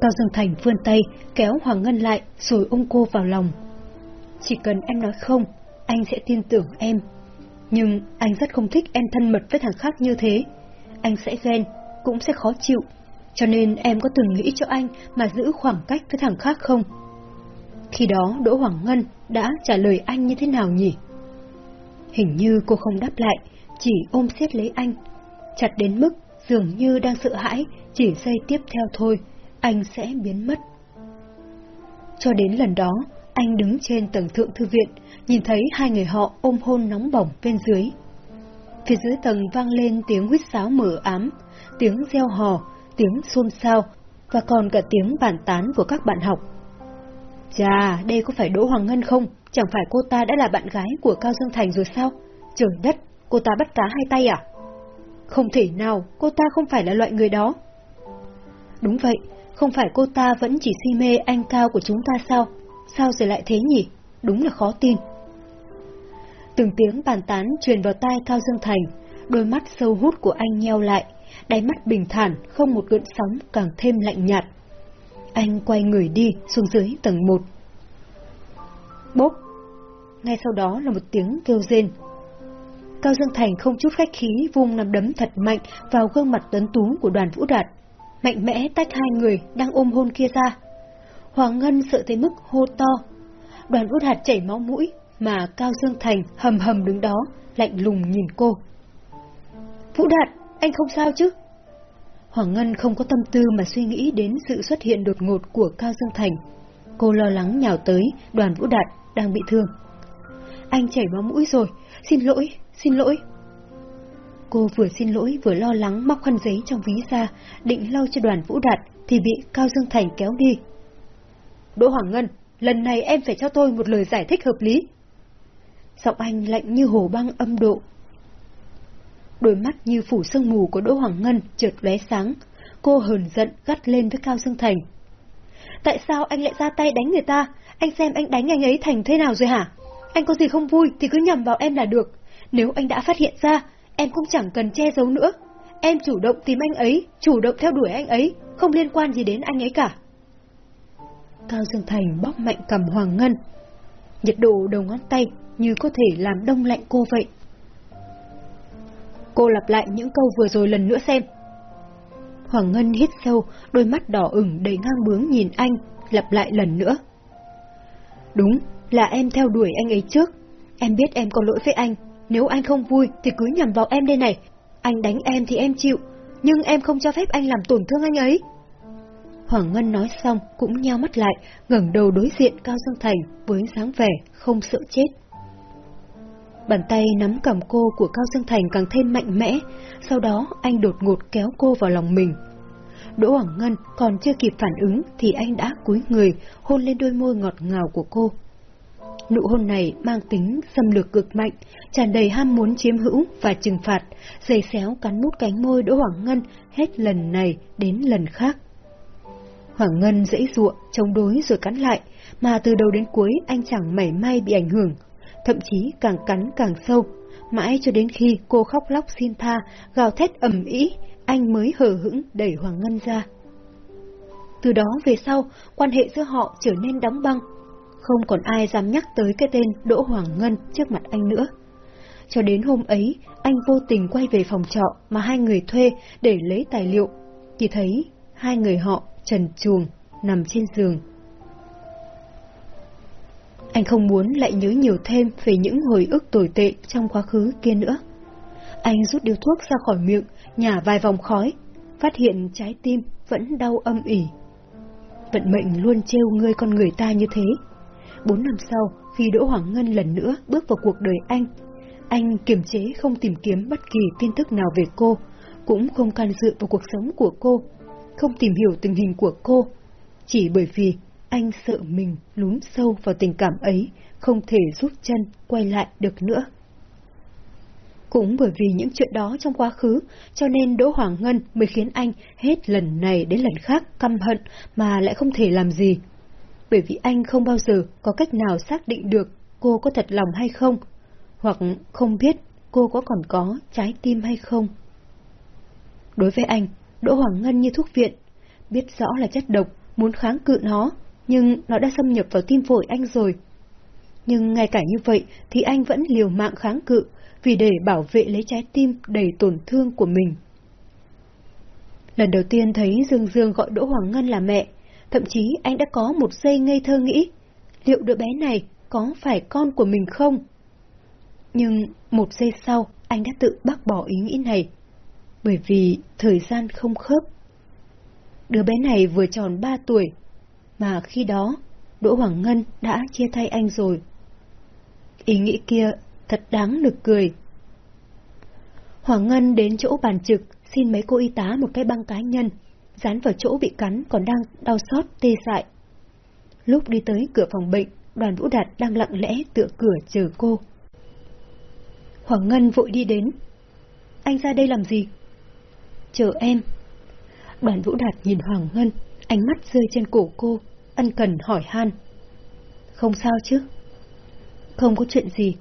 Cao Dương Thành vươn tay, kéo Hoàng Ngân lại, rồi ôm cô vào lòng. Chỉ cần em nói không, anh sẽ tin tưởng em. Nhưng anh rất không thích em thân mật với thằng khác như thế. Anh sẽ ghen, cũng sẽ khó chịu. Cho nên em có từng nghĩ cho anh mà giữ khoảng cách với thằng khác không? Khi đó Đỗ Hoàng Ngân đã trả lời anh như thế nào nhỉ? Hình như cô không đáp lại, chỉ ôm siết lấy anh. Chặt đến mức dường như đang sợ hãi, chỉ giây tiếp theo thôi, anh sẽ biến mất. Cho đến lần đó, anh đứng trên tầng thượng thư viện, nhìn thấy hai người họ ôm hôn nóng bỏng bên dưới. Phía dưới tầng vang lên tiếng huýt sáo mở ám, tiếng reo hò, tiếng xôn xao, và còn cả tiếng bàn tán của các bạn học. Chà, đây có phải Đỗ Hoàng Ngân không? Chẳng phải cô ta đã là bạn gái của Cao Dương Thành rồi sao? Trời đất, cô ta bắt cá hai tay à? Không thể nào, cô ta không phải là loại người đó. Đúng vậy, không phải cô ta vẫn chỉ si mê anh Cao của chúng ta sao? Sao rồi lại thế nhỉ? Đúng là khó tin. Từng tiếng bàn tán truyền vào tai Cao Dương Thành, đôi mắt sâu hút của anh nheo lại, đáy mắt bình thản, không một gợn sóng càng thêm lạnh nhạt. Anh quay người đi xuống dưới tầng một. Bốp! Ngay sau đó là một tiếng kêu rên. Cao Dương Thành không chút khách khí vung nắm đấm thật mạnh vào gương mặt tuấn tú của đoàn vũ đạt, mạnh mẽ tách hai người đang ôm hôn kia ra. Hoàng Ngân sợ tới mức hô to. Đoàn vũ đạt chảy máu mũi, mà Cao Dương Thành hầm hầm đứng đó, lạnh lùng nhìn cô. Vũ Đạt, anh không sao chứ? Hoàng Ngân không có tâm tư mà suy nghĩ đến sự xuất hiện đột ngột của Cao Dương Thành. Cô lo lắng nhào tới, đoàn Vũ Đạt đang bị thương. Anh chảy máu mũi rồi, xin lỗi, xin lỗi. Cô vừa xin lỗi vừa lo lắng móc khăn giấy trong ví ra, định lau cho đoàn Vũ Đạt thì bị Cao Dương Thành kéo đi. Đỗ Hoàng Ngân, lần này em phải cho tôi một lời giải thích hợp lý. Giọng anh lạnh như hồ băng âm độ. Đôi mắt như phủ sương mù của Đỗ Hoàng Ngân chợt lóe sáng, cô hờn giận gắt lên với Cao Dương Thành. Tại sao anh lại ra tay đánh người ta? Anh xem anh đánh anh ấy thành thế nào rồi hả? Anh có gì không vui thì cứ nhầm vào em là được. Nếu anh đã phát hiện ra, em cũng chẳng cần che giấu nữa. Em chủ động tìm anh ấy, chủ động theo đuổi anh ấy, không liên quan gì đến anh ấy cả. Cao Dương Thành bóp mạnh cầm Hoàng Ngân. Nhiệt độ đầu ngón tay như có thể làm đông lạnh cô vậy. Cô lặp lại những câu vừa rồi lần nữa xem. Hoàng Ngân hít sâu, đôi mắt đỏ ửng đầy ngang bướng nhìn anh, lặp lại lần nữa. Đúng, là em theo đuổi anh ấy trước. Em biết em có lỗi với anh, nếu anh không vui thì cứ nhầm vào em đây này. Anh đánh em thì em chịu, nhưng em không cho phép anh làm tổn thương anh ấy. Hoàng Ngân nói xong cũng nheo mắt lại, ngẩng đầu đối diện Cao Dương Thành với dáng vẻ không sợ chết. Bàn tay nắm cầm cô của Cao Dương Thành càng thêm mạnh mẽ, sau đó anh đột ngột kéo cô vào lòng mình. Đỗ Hoàng Ngân còn chưa kịp phản ứng thì anh đã cúi người, hôn lên đôi môi ngọt ngào của cô. Nụ hôn này mang tính xâm lược cực mạnh, tràn đầy ham muốn chiếm hữu và trừng phạt, dày xéo cắn nút cánh môi Đỗ Hoàng Ngân hết lần này đến lần khác. Hoàng Ngân dãy ruộng, chống đối rồi cắn lại, mà từ đầu đến cuối anh chẳng mảy may bị ảnh hưởng, thậm chí càng cắn càng sâu, mãi cho đến khi cô khóc lóc xin tha, gào thét ầm ĩ, anh mới hờ hững đẩy Hoàng Ngân ra. Từ đó về sau, quan hệ giữa họ trở nên đóng băng. Không còn ai dám nhắc tới cái tên Đỗ Hoàng Ngân trước mặt anh nữa. Cho đến hôm ấy, anh vô tình quay về phòng trọ mà hai người thuê để lấy tài liệu, thì thấy hai người họ trần chuồng, nằm trên giường. Anh không muốn lại nhớ nhiều thêm về những hồi ức tồi tệ trong quá khứ kia nữa. Anh rút điếu thuốc ra khỏi miệng, nhả vài vòng khói, phát hiện trái tim vẫn đau âm ỉ. Vận mệnh luôn trêu ngươi con người ta như thế. Bốn năm sau, khi Đỗ Hoàng Ngân lần nữa bước vào cuộc đời anh, anh kiềm chế không tìm kiếm bất kỳ tin tức nào về cô, cũng không can dự vào cuộc sống của cô, không tìm hiểu tình hình của cô, chỉ bởi vì anh sợ mình lún sâu vào tình cảm ấy, không thể rút chân quay lại được nữa. Cũng bởi vì những chuyện đó trong quá khứ, cho nên Đỗ Hoàng Ngân mới khiến anh hết lần này đến lần khác căm hận mà lại không thể làm gì. Bởi vì anh không bao giờ có cách nào xác định được cô có thật lòng hay không, hoặc không biết cô có còn có trái tim hay không. Đối với anh, Đỗ Hoàng Ngân như thuốc viện, biết rõ là chất độc, muốn kháng cự nó, nhưng nó đã xâm nhập vào tim phổi anh rồi. Nhưng ngay cả như vậy thì anh vẫn liều mạng kháng cự, vì để bảo vệ lấy trái tim đầy tổn thương của mình. Lần đầu tiên thấy Dương Dương gọi Đỗ Hoàng Ngân là mẹ, thậm chí anh đã có một giây ngây thơ nghĩ, liệu đứa bé này có phải con của mình không? Nhưng một giây sau, anh đã tự bác bỏ ý nghĩ này, bởi vì thời gian không khớp. Đứa bé này vừa tròn ba tuổi, mà khi đó Đỗ Hoàng Ngân đã chia tay anh rồi. Ý nghĩ kia thật đáng nực cười. Hoàng Ngân đến chỗ bàn trực xin mấy cô y tá một cái băng cá nhân, dán vào chỗ bị cắn còn đang đau xót tê dại. Lúc đi tới cửa phòng bệnh, đoàn Vũ Đạt đang lặng lẽ tựa cửa chờ cô. Hoàng Ngân vội đi đến. Anh ra đây làm gì? Chờ em. Đoàn Vũ Đạt nhìn Hoàng Ngân, ánh mắt rơi trên cổ cô, ân cần hỏi han. Không sao chứ? Không có chuyện gì.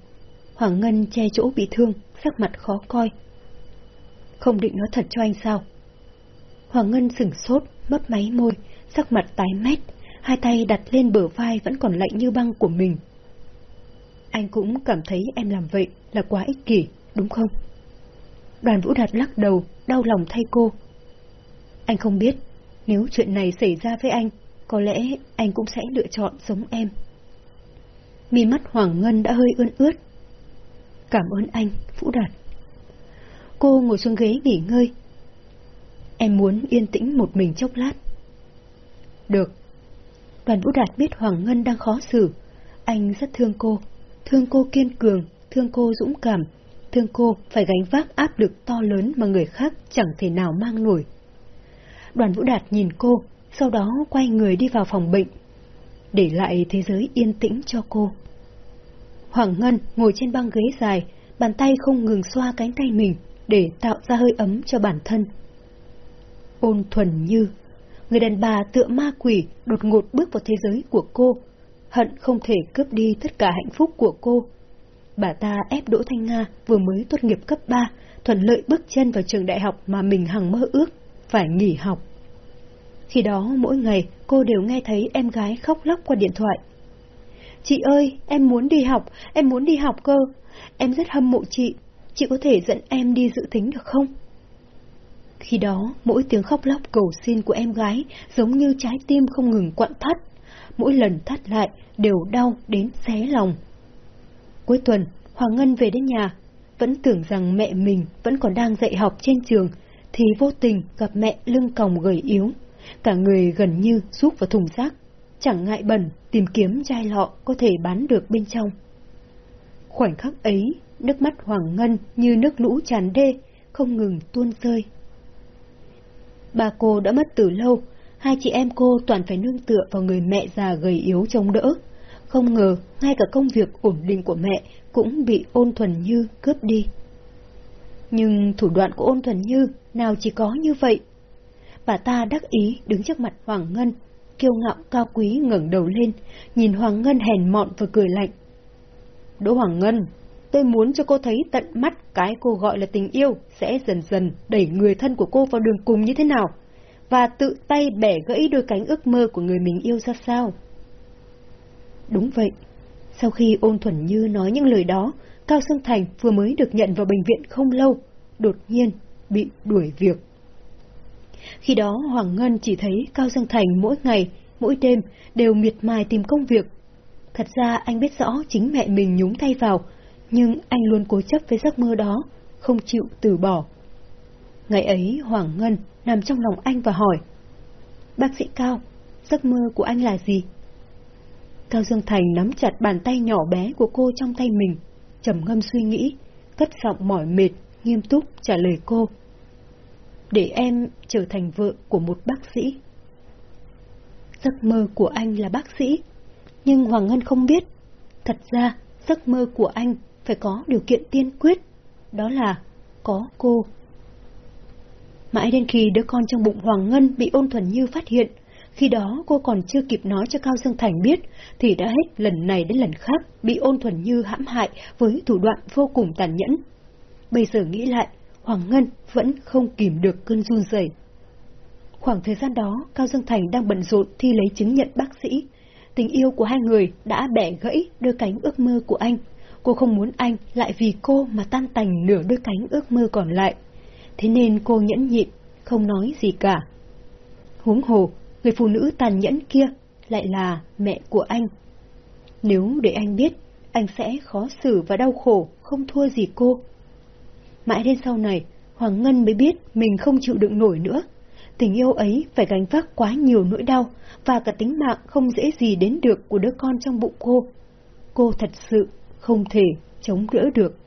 Hoàng Ngân che chỗ bị thương, sắc mặt khó coi. Không định nói thật cho anh sao? Hoàng Ngân sửng sốt, mấp máy môi, sắc mặt tái mét, hai tay đặt lên bờ vai vẫn còn lạnh như băng của mình. Anh cũng cảm thấy em làm vậy là quá ích kỷ, đúng không? Đoàn Vũ Đạt lắc đầu, đau lòng thay cô. Anh không biết, nếu chuyện này xảy ra với anh, có lẽ anh cũng sẽ lựa chọn giống em. Mi mắt Hoàng Ngân đã hơi ươn ướt. Cảm ơn anh, Vũ Đạt. Cô ngồi xuống ghế nghỉ ngơi. Em muốn yên tĩnh một mình chốc lát. Được. Đoàn Vũ Đạt biết Hoàng Ngân đang khó xử. Anh rất thương cô. Thương cô kiên cường, thương cô dũng cảm, thương cô phải gánh vác áp lực to lớn mà người khác chẳng thể nào mang nổi. Đoàn Vũ Đạt nhìn cô, sau đó quay người đi vào phòng bệnh, để lại thế giới yên tĩnh cho cô. Hoàng Ngân ngồi trên băng ghế dài, bàn tay không ngừng xoa cánh tay mình để tạo ra hơi ấm cho bản thân. Ôn thuần như, người đàn bà tựa ma quỷ đột ngột bước vào thế giới của cô, hận không thể cướp đi tất cả hạnh phúc của cô. Bà ta ép Đỗ Thanh Nga vừa mới tốt nghiệp cấp 3, thuận lợi bước chân vào trường đại học mà mình hằng mơ ước, phải nghỉ học. Khi đó mỗi ngày cô đều nghe thấy em gái khóc lóc qua điện thoại. Chị ơi, em muốn đi học, em muốn đi học cơ. Em rất hâm mộ chị, chị có thể dẫn em đi dự tính được không? Khi đó, mỗi tiếng khóc lóc cầu xin của em gái giống như trái tim không ngừng quặn thắt. Mỗi lần thắt lại đều đau đến xé lòng. Cuối tuần, Hoàng Ngân về đến nhà, vẫn tưởng rằng mẹ mình vẫn còn đang dạy học trên trường, thì vô tình gặp mẹ lưng còng gầy yếu, cả người gần như rút vào thùng rác, chẳng ngại bẩn tìm kiếm chai lọ có thể bán được bên trong. Khoảnh khắc ấy, nước mắt Hoàng Ngân như nước lũ tràn đê, không ngừng tuôn rơi. Bà cô đã mất từ lâu, hai chị em cô toàn phải nương tựa vào người mẹ già gầy yếu trông đỡ. Không ngờ, ngay cả công việc ổn định của mẹ cũng bị ôn thuần như cướp đi. Nhưng thủ đoạn của ôn thuần như nào chỉ có như vậy. Bà ta đắc ý đứng trước mặt Hoàng Ngân, kiêu ngạo cao quý ngẩng đầu lên, nhìn Hoàng Ngân hèn mọn và cười lạnh. Đỗ Hoàng Ngân, tôi muốn cho cô thấy tận mắt cái cô gọi là tình yêu sẽ dần dần đẩy người thân của cô vào đường cùng như thế nào, và tự tay bẻ gãy đôi cánh ước mơ của người mình yêu ra sao. Đúng vậy, sau khi ôn thuần như nói những lời đó, Cao Sương Thành vừa mới được nhận vào bệnh viện không lâu, đột nhiên bị đuổi việc. Khi đó Hoàng Ngân chỉ thấy Cao Dương Thành mỗi ngày, mỗi đêm đều miệt mài tìm công việc. Thật ra anh biết rõ chính mẹ mình nhúng tay vào, nhưng anh luôn cố chấp với giấc mơ đó, không chịu từ bỏ. Ngày ấy Hoàng Ngân nằm trong lòng anh và hỏi, Bác sĩ Cao, giấc mơ của anh là gì? Cao Dương Thành nắm chặt bàn tay nhỏ bé của cô trong tay mình, trầm ngâm suy nghĩ, cất giọng mỏi mệt, nghiêm túc trả lời cô. Để em trở thành vợ của một bác sĩ. Giấc mơ của anh là bác sĩ, nhưng Hoàng Ngân không biết. Thật ra, giấc mơ của anh phải có điều kiện tiên quyết, đó là có cô. Mãi đến khi đứa con trong bụng Hoàng Ngân bị ôn thuần như phát hiện, khi đó cô còn chưa kịp nói cho Cao Dương Thành biết, thì đã hết lần này đến lần khác bị ôn thuần như hãm hại với thủ đoạn vô cùng tàn nhẫn. Bây giờ nghĩ lại, Hoàng Ngân vẫn không kìm được cơn run rẩy. Khoảng thời gian đó, Cao Dương Thành đang bận rộn thi lấy chứng nhận bác sĩ. Tình yêu của hai người đã bẻ gãy đôi cánh ước mơ của anh. Cô không muốn anh lại vì cô mà tan tành nửa đôi cánh ước mơ còn lại. Thế nên cô nhẫn nhịn, không nói gì cả. Huống hồ, người phụ nữ tàn nhẫn kia lại là mẹ của anh. Nếu để anh biết, anh sẽ khó xử và đau khổ, không thua gì cô. Mãi đến sau này, Hoàng Ngân mới biết mình không chịu đựng nổi nữa. Tình yêu ấy phải gánh vác quá nhiều nỗi đau, và cả tính mạng không dễ gì đến được của đứa con trong bụng cô. Cô thật sự không thể chống đỡ được.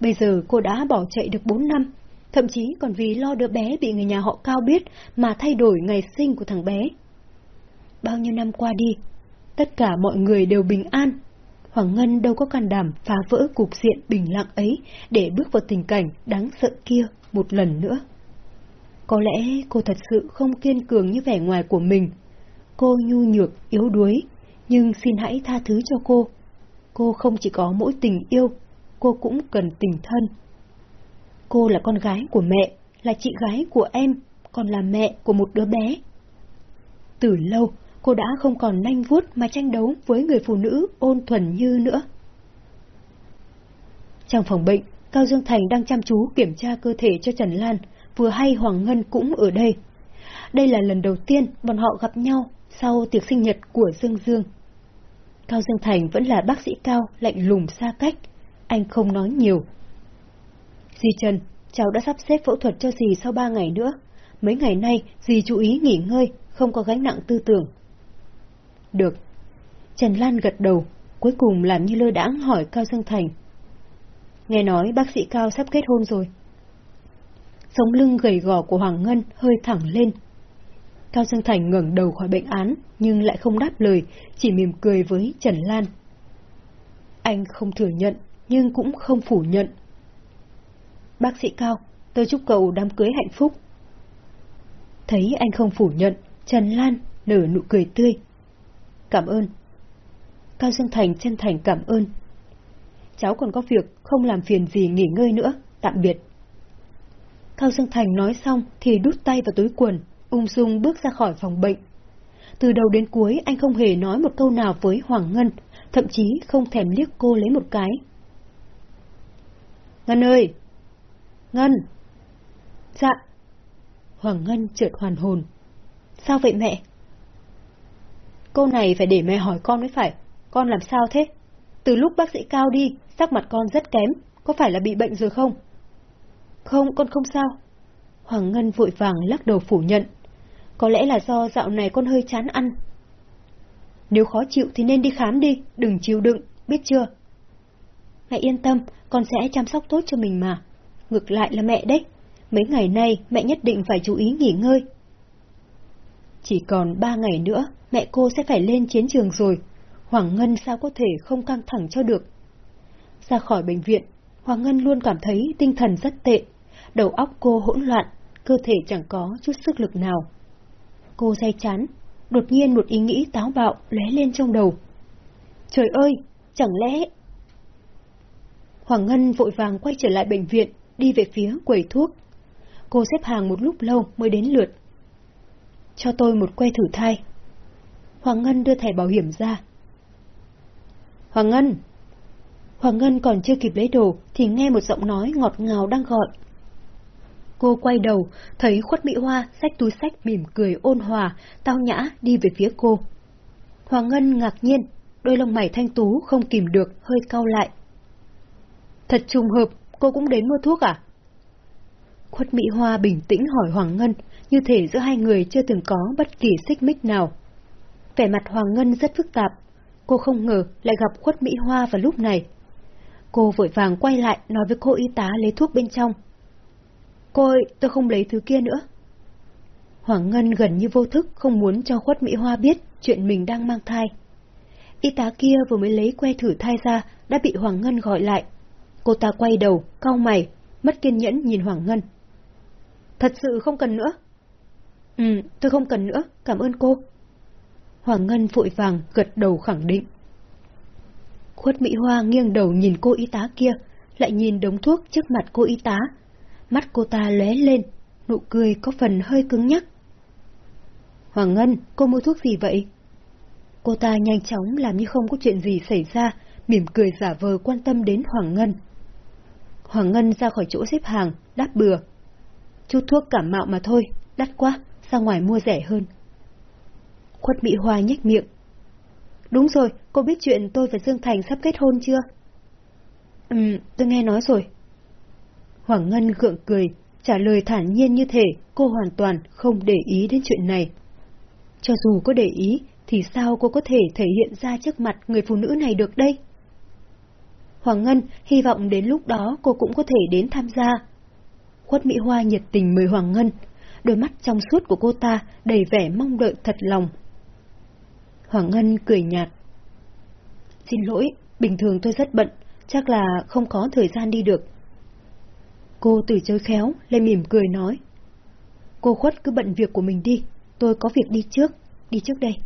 Bây giờ cô đã bỏ chạy được 4 năm, thậm chí còn vì lo đứa bé bị người nhà họ cao biết mà thay đổi ngày sinh của thằng bé. Bao nhiêu năm qua đi, tất cả mọi người đều bình an. Hoàng Ngân đâu có can đảm phá vỡ cục diện bình lặng ấy để bước vào tình cảnh đáng sợ kia một lần nữa. Có lẽ cô thật sự không kiên cường như vẻ ngoài của mình. Cô nhu nhược, yếu đuối, nhưng xin hãy tha thứ cho cô. Cô không chỉ có mỗi tình yêu, cô cũng cần tình thân. Cô là con gái của mẹ, là chị gái của em, còn là mẹ của một đứa bé. Từ lâu, cô đã không còn nanh vuốt mà tranh đấu với người phụ nữ ôn thuần như nữa. Trong phòng bệnh, Cao Dương Thành đang chăm chú kiểm tra cơ thể cho Trần Lan, vừa hay Hoàng Ngân cũng ở đây. Đây là lần đầu tiên bọn họ gặp nhau sau tiệc sinh nhật của Dương Dương. Cao Dương Thành vẫn là bác sĩ Cao lạnh lùng xa cách, anh không nói nhiều. di Trần, cháu đã sắp xếp phẫu thuật cho dì sau ba ngày nữa. Mấy ngày nay, dì chú ý nghỉ ngơi, không có gánh nặng tư tưởng. Được. Trần Lan gật đầu, cuối cùng làm như lơ đãng hỏi Cao Dương Thành. Nghe nói bác sĩ Cao sắp kết hôn rồi. Sống lưng gầy gò của Hoàng Ngân hơi thẳng lên. Cao Dương Thành ngẩng đầu khỏi bệnh án, nhưng lại không đáp lời, chỉ mỉm cười với Trần Lan. Anh không thừa nhận, nhưng cũng không phủ nhận. Bác sĩ Cao, tôi chúc cậu đám cưới hạnh phúc. Thấy anh không phủ nhận, Trần Lan nở nụ cười tươi. Cảm ơn. Cao Dương Thành chân thành cảm ơn. Cháu còn có việc, không làm phiền gì nghỉ ngơi nữa, tạm biệt. Cao Dương Thành nói xong thì đút tay vào túi quần, ung dung bước ra khỏi phòng bệnh. Từ đầu đến cuối anh không hề nói một câu nào với Hoàng Ngân, thậm chí không thèm liếc cô lấy một cái. Ngân ơi! Ngân! Dạ! Hoàng Ngân chợt hoàn hồn. Sao vậy mẹ? Câu này phải để mẹ hỏi con mới phải. Con làm sao thế? Từ lúc bác sĩ Cao đi, sắc mặt con rất kém. Có phải là bị bệnh rồi không? Không, con không sao. Hoàng Ngân vội vàng lắc đầu phủ nhận. Có lẽ là do dạo này con hơi chán ăn. Nếu khó chịu thì nên đi khám đi, đừng chịu đựng, biết chưa? Mẹ yên tâm, con sẽ chăm sóc tốt cho mình mà. Ngược lại là mẹ đấy. Mấy ngày nay mẹ nhất định phải chú ý nghỉ ngơi. Chỉ còn ba ngày nữa, mẹ cô sẽ phải lên chiến trường rồi. Hoàng Ngân sao có thể không căng thẳng cho được. Ra khỏi bệnh viện, Hoàng Ngân luôn cảm thấy tinh thần rất tệ. Đầu óc cô hỗn loạn, cơ thể chẳng có chút sức lực nào. Cô say chán, đột nhiên một ý nghĩ táo bạo lóe lên trong đầu. Trời ơi, chẳng lẽ... Hoàng Ngân vội vàng quay trở lại bệnh viện, đi về phía quầy thuốc. Cô xếp hàng một lúc lâu mới đến lượt. Cho tôi một que thử thai. Hoàng Ngân đưa thẻ bảo hiểm ra. Hoàng Ngân! Hoàng Ngân còn chưa kịp lấy đồ thì nghe một giọng nói ngọt ngào đang gọi. Cô quay đầu, thấy khuất Mỹ Hoa xách túi sách mỉm cười ôn hòa, tao nhã đi về phía cô. Hoàng Ngân ngạc nhiên, đôi lông mày thanh tú không kìm được, hơi cau lại. Thật trùng hợp, cô cũng đến mua thuốc à? Khuất Mỹ Hoa bình tĩnh hỏi Hoàng Ngân, như thể giữa hai người chưa từng có bất kỳ xích mích nào. Vẻ mặt Hoàng Ngân rất phức tạp, cô không ngờ lại gặp Khuất Mỹ Hoa vào lúc này. Cô vội vàng quay lại nói với cô y tá lấy thuốc bên trong. Cô ơi, tôi không lấy thứ kia nữa. Hoàng Ngân gần như vô thức không muốn cho Khuất Mỹ Hoa biết chuyện mình đang mang thai. Y tá kia vừa mới lấy que thử thai ra đã bị Hoàng Ngân gọi lại. Cô ta quay đầu, cau mày, mất kiên nhẫn nhìn Hoàng Ngân. Thật sự không cần nữa. Ừ, tôi không cần nữa, cảm ơn cô. Hoàng Ngân vội vàng gật đầu khẳng định. Khuất Mỹ Hoa nghiêng đầu nhìn cô y tá kia, lại nhìn đống thuốc trước mặt cô y tá. Mắt cô ta lóe lên, nụ cười có phần hơi cứng nhắc. Hoàng Ngân, cô mua thuốc gì vậy? Cô ta nhanh chóng làm như không có chuyện gì xảy ra, mỉm cười giả vờ quan tâm đến Hoàng Ngân. Hoàng Ngân ra khỏi chỗ xếp hàng, đáp bừa. Chút thuốc cảm mạo mà thôi, đắt quá, ra ngoài mua rẻ hơn. Khuất Mỹ Hoa nhếch miệng. Đúng rồi, cô biết chuyện tôi và Dương Thành sắp kết hôn chưa? Ừm, tôi nghe nói rồi. Hoàng Ngân gượng cười, trả lời thản nhiên như thể cô hoàn toàn không để ý đến chuyện này. Cho dù có để ý, thì sao cô có thể thể hiện ra trước mặt người phụ nữ này được đây? Hoàng Ngân hy vọng đến lúc đó cô cũng có thể đến tham gia. Khuất Mỹ Hoa nhiệt tình mời Hoàng Ngân, đôi mắt trong suốt của cô ta đầy vẻ mong đợi thật lòng. Hoàng Ngân cười nhạt. Xin lỗi, bình thường tôi rất bận, chắc là không có thời gian đi được. Cô từ chơi khéo, lên mỉm cười nói. Cô Khuất cứ bận việc của mình đi, tôi có việc đi trước, đi trước đây.